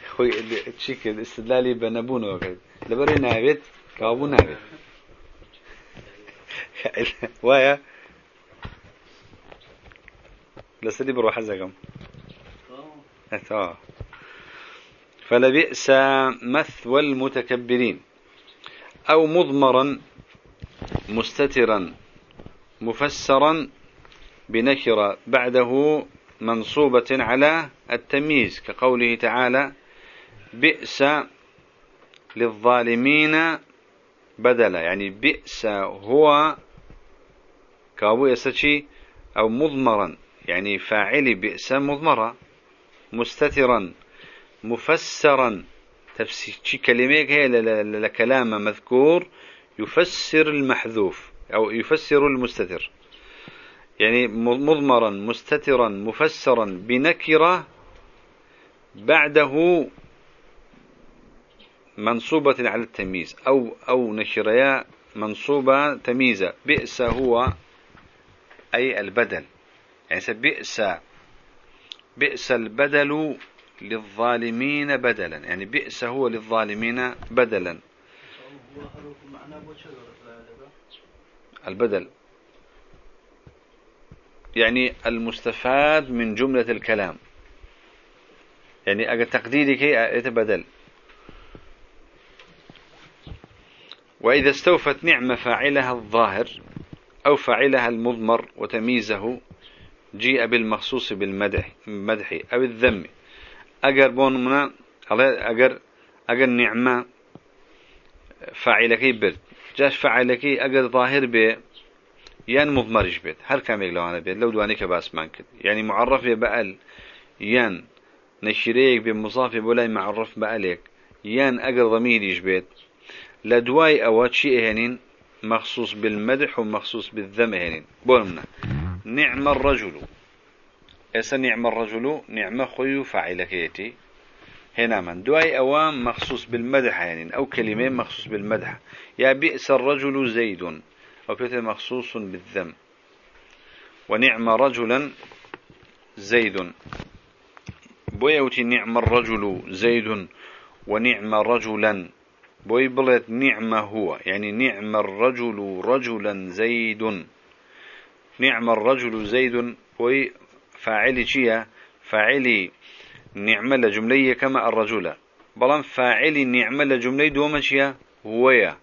خوي تشيك الاستدلالي بنبون وكذا لبر نابت كابو نابت ويا لسدي بروح حزقهم آه فلبئس مثوى المتكبرين. أو مضمرا مستترا مفسرا بنكرة بعده منصوبة على التمييز كقوله تعالى بئس للظالمين بدلا. يعني بئس هو كابو يسشي أو مضمرا. يعني فاعل بئس مضمرا مستترا. مفسرا. تفسير كلمة لكلام مذكور يفسر المحذوف أو يفسر المستتر. يعني مضمرا مستترا مفسرا بنكرة بعده منصوبة على التمييز أو أو نكريا منصوبة تمييزة بئس هو أي البدل. يعني بئس بئس البدل للظالمين بدلا. يعني بئس هو للظالمين بدلا. البدل. يعني المستفاد من جملة الكلام. يعني أجل تقديرك يتبدل وإذا استوفت نعمة فاعلها الظاهر أو فاعلها المضمر وتمييزه جيء بالمخصوص بالمدح مدح أو الذم. أجر بون منا أجر أجر نعمة فاعلك برد. جاش فاعلك أجر ظاهر به يان مضمرش بيت هر كامل لو أنا بيت لو دوانيك باس مانكد يعني معرف بأل يان نشريك بمضاف بولاي معرف بألك يان أجر ضميريش بيت لدواي أوات شيء هنين مخصوص بالمدح ومخصوص بالذم هنين بولمنا نعم الرجل. نعم الرجل نعم خوي فاعلك يتي هنا من دواي أوام مخصوص بالمدح يعني أو كلمين مخصوص بالمدح يا بئس الرجل زيد أو كلمة مخصوص بالذم ونعم رجلا زيد بويوتي نعم الرجل زيد ونعم رجلا بوي بلت نعم هو يعني نعم الرجل رجلا زيد نعم الرجل زيد بوي فاعلي شيا فاعلي نعمة لجملية كما الرجل. بلان فاعلي نعمة لجملية دوما شيا هويا.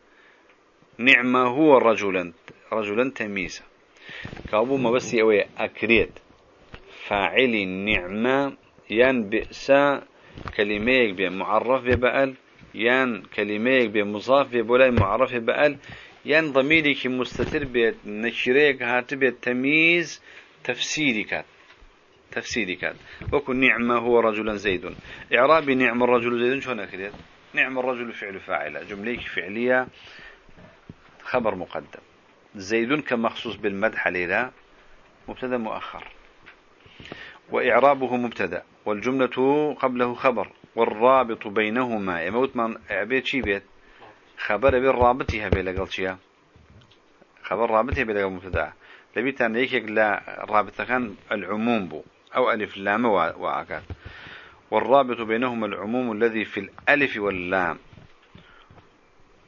نعمة هو رجلا رجلا تميسا كابو ما بس يوي أكريت. فاعلي نعمة يان بئسا كلميك بمعرف بأل يان كلميك بمضاف بولاي معرف بأل يان ضميرك مستتر بيت نشريك هاتبيت تمييز تفسيري كات تفسيري كان. وكن نعمة هو رجلا زيد. إعراب نعم الرجل زيد شو نكريت نعم الرجل فعل فاعل جمليك فعلية خبر مقدم. زيد كمخصوص بالمدح ليلة مبتدأ مؤخر. وإعرابه مبتدأ. والجملة قبله خبر. والرابط بينهما. يموت من عبيت شي بيت؟ خبر بالرابطها بلقل خبر رابطها بلقل مبتدأ. لبيت أن يكيك لا رابطة كان العموم بو. أو ألف لام وعكات والرابط بينهما العموم الذي في الألف واللام.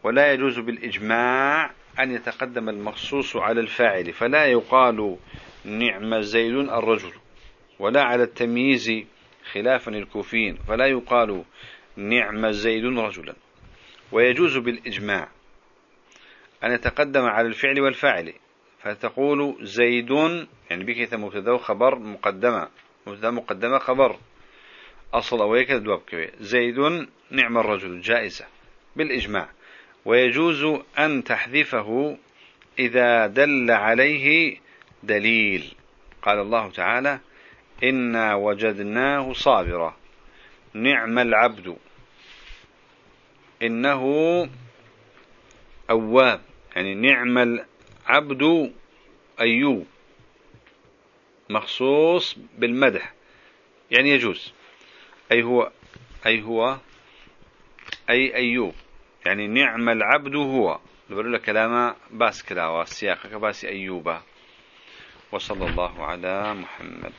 ولا يجوز بالإجماع أن يتقدم المخصوص على الفاعل فلا يقال نعم زيد الرجل ولا على التمييز خلافا الكوفيين فلا يقال نعم زيد رجلا. ويجوز بالإجماع أن يتقدم على الفعل والفاعل. فتقول زيد يعني بك مبتدأ خبر مقدمة مبتدأ مقدمة خبر أصل أويك دواب زيد نعم الرجل جائزة بالإجماع. ويجوز أن تحذفه إذا دل عليه دليل. قال الله تعالى إنا وجدناه صابرا. نعم العبد. إنه أواب. يعني نعم العبد أيوب. مخصوص بالمدح. يعني يجوز. أي هو أي هو أي أيوب. يعني نعم العبد هو. نقول لك كلامه باس كلاوة السياق كباس أيوبا وصلى الله على محمد.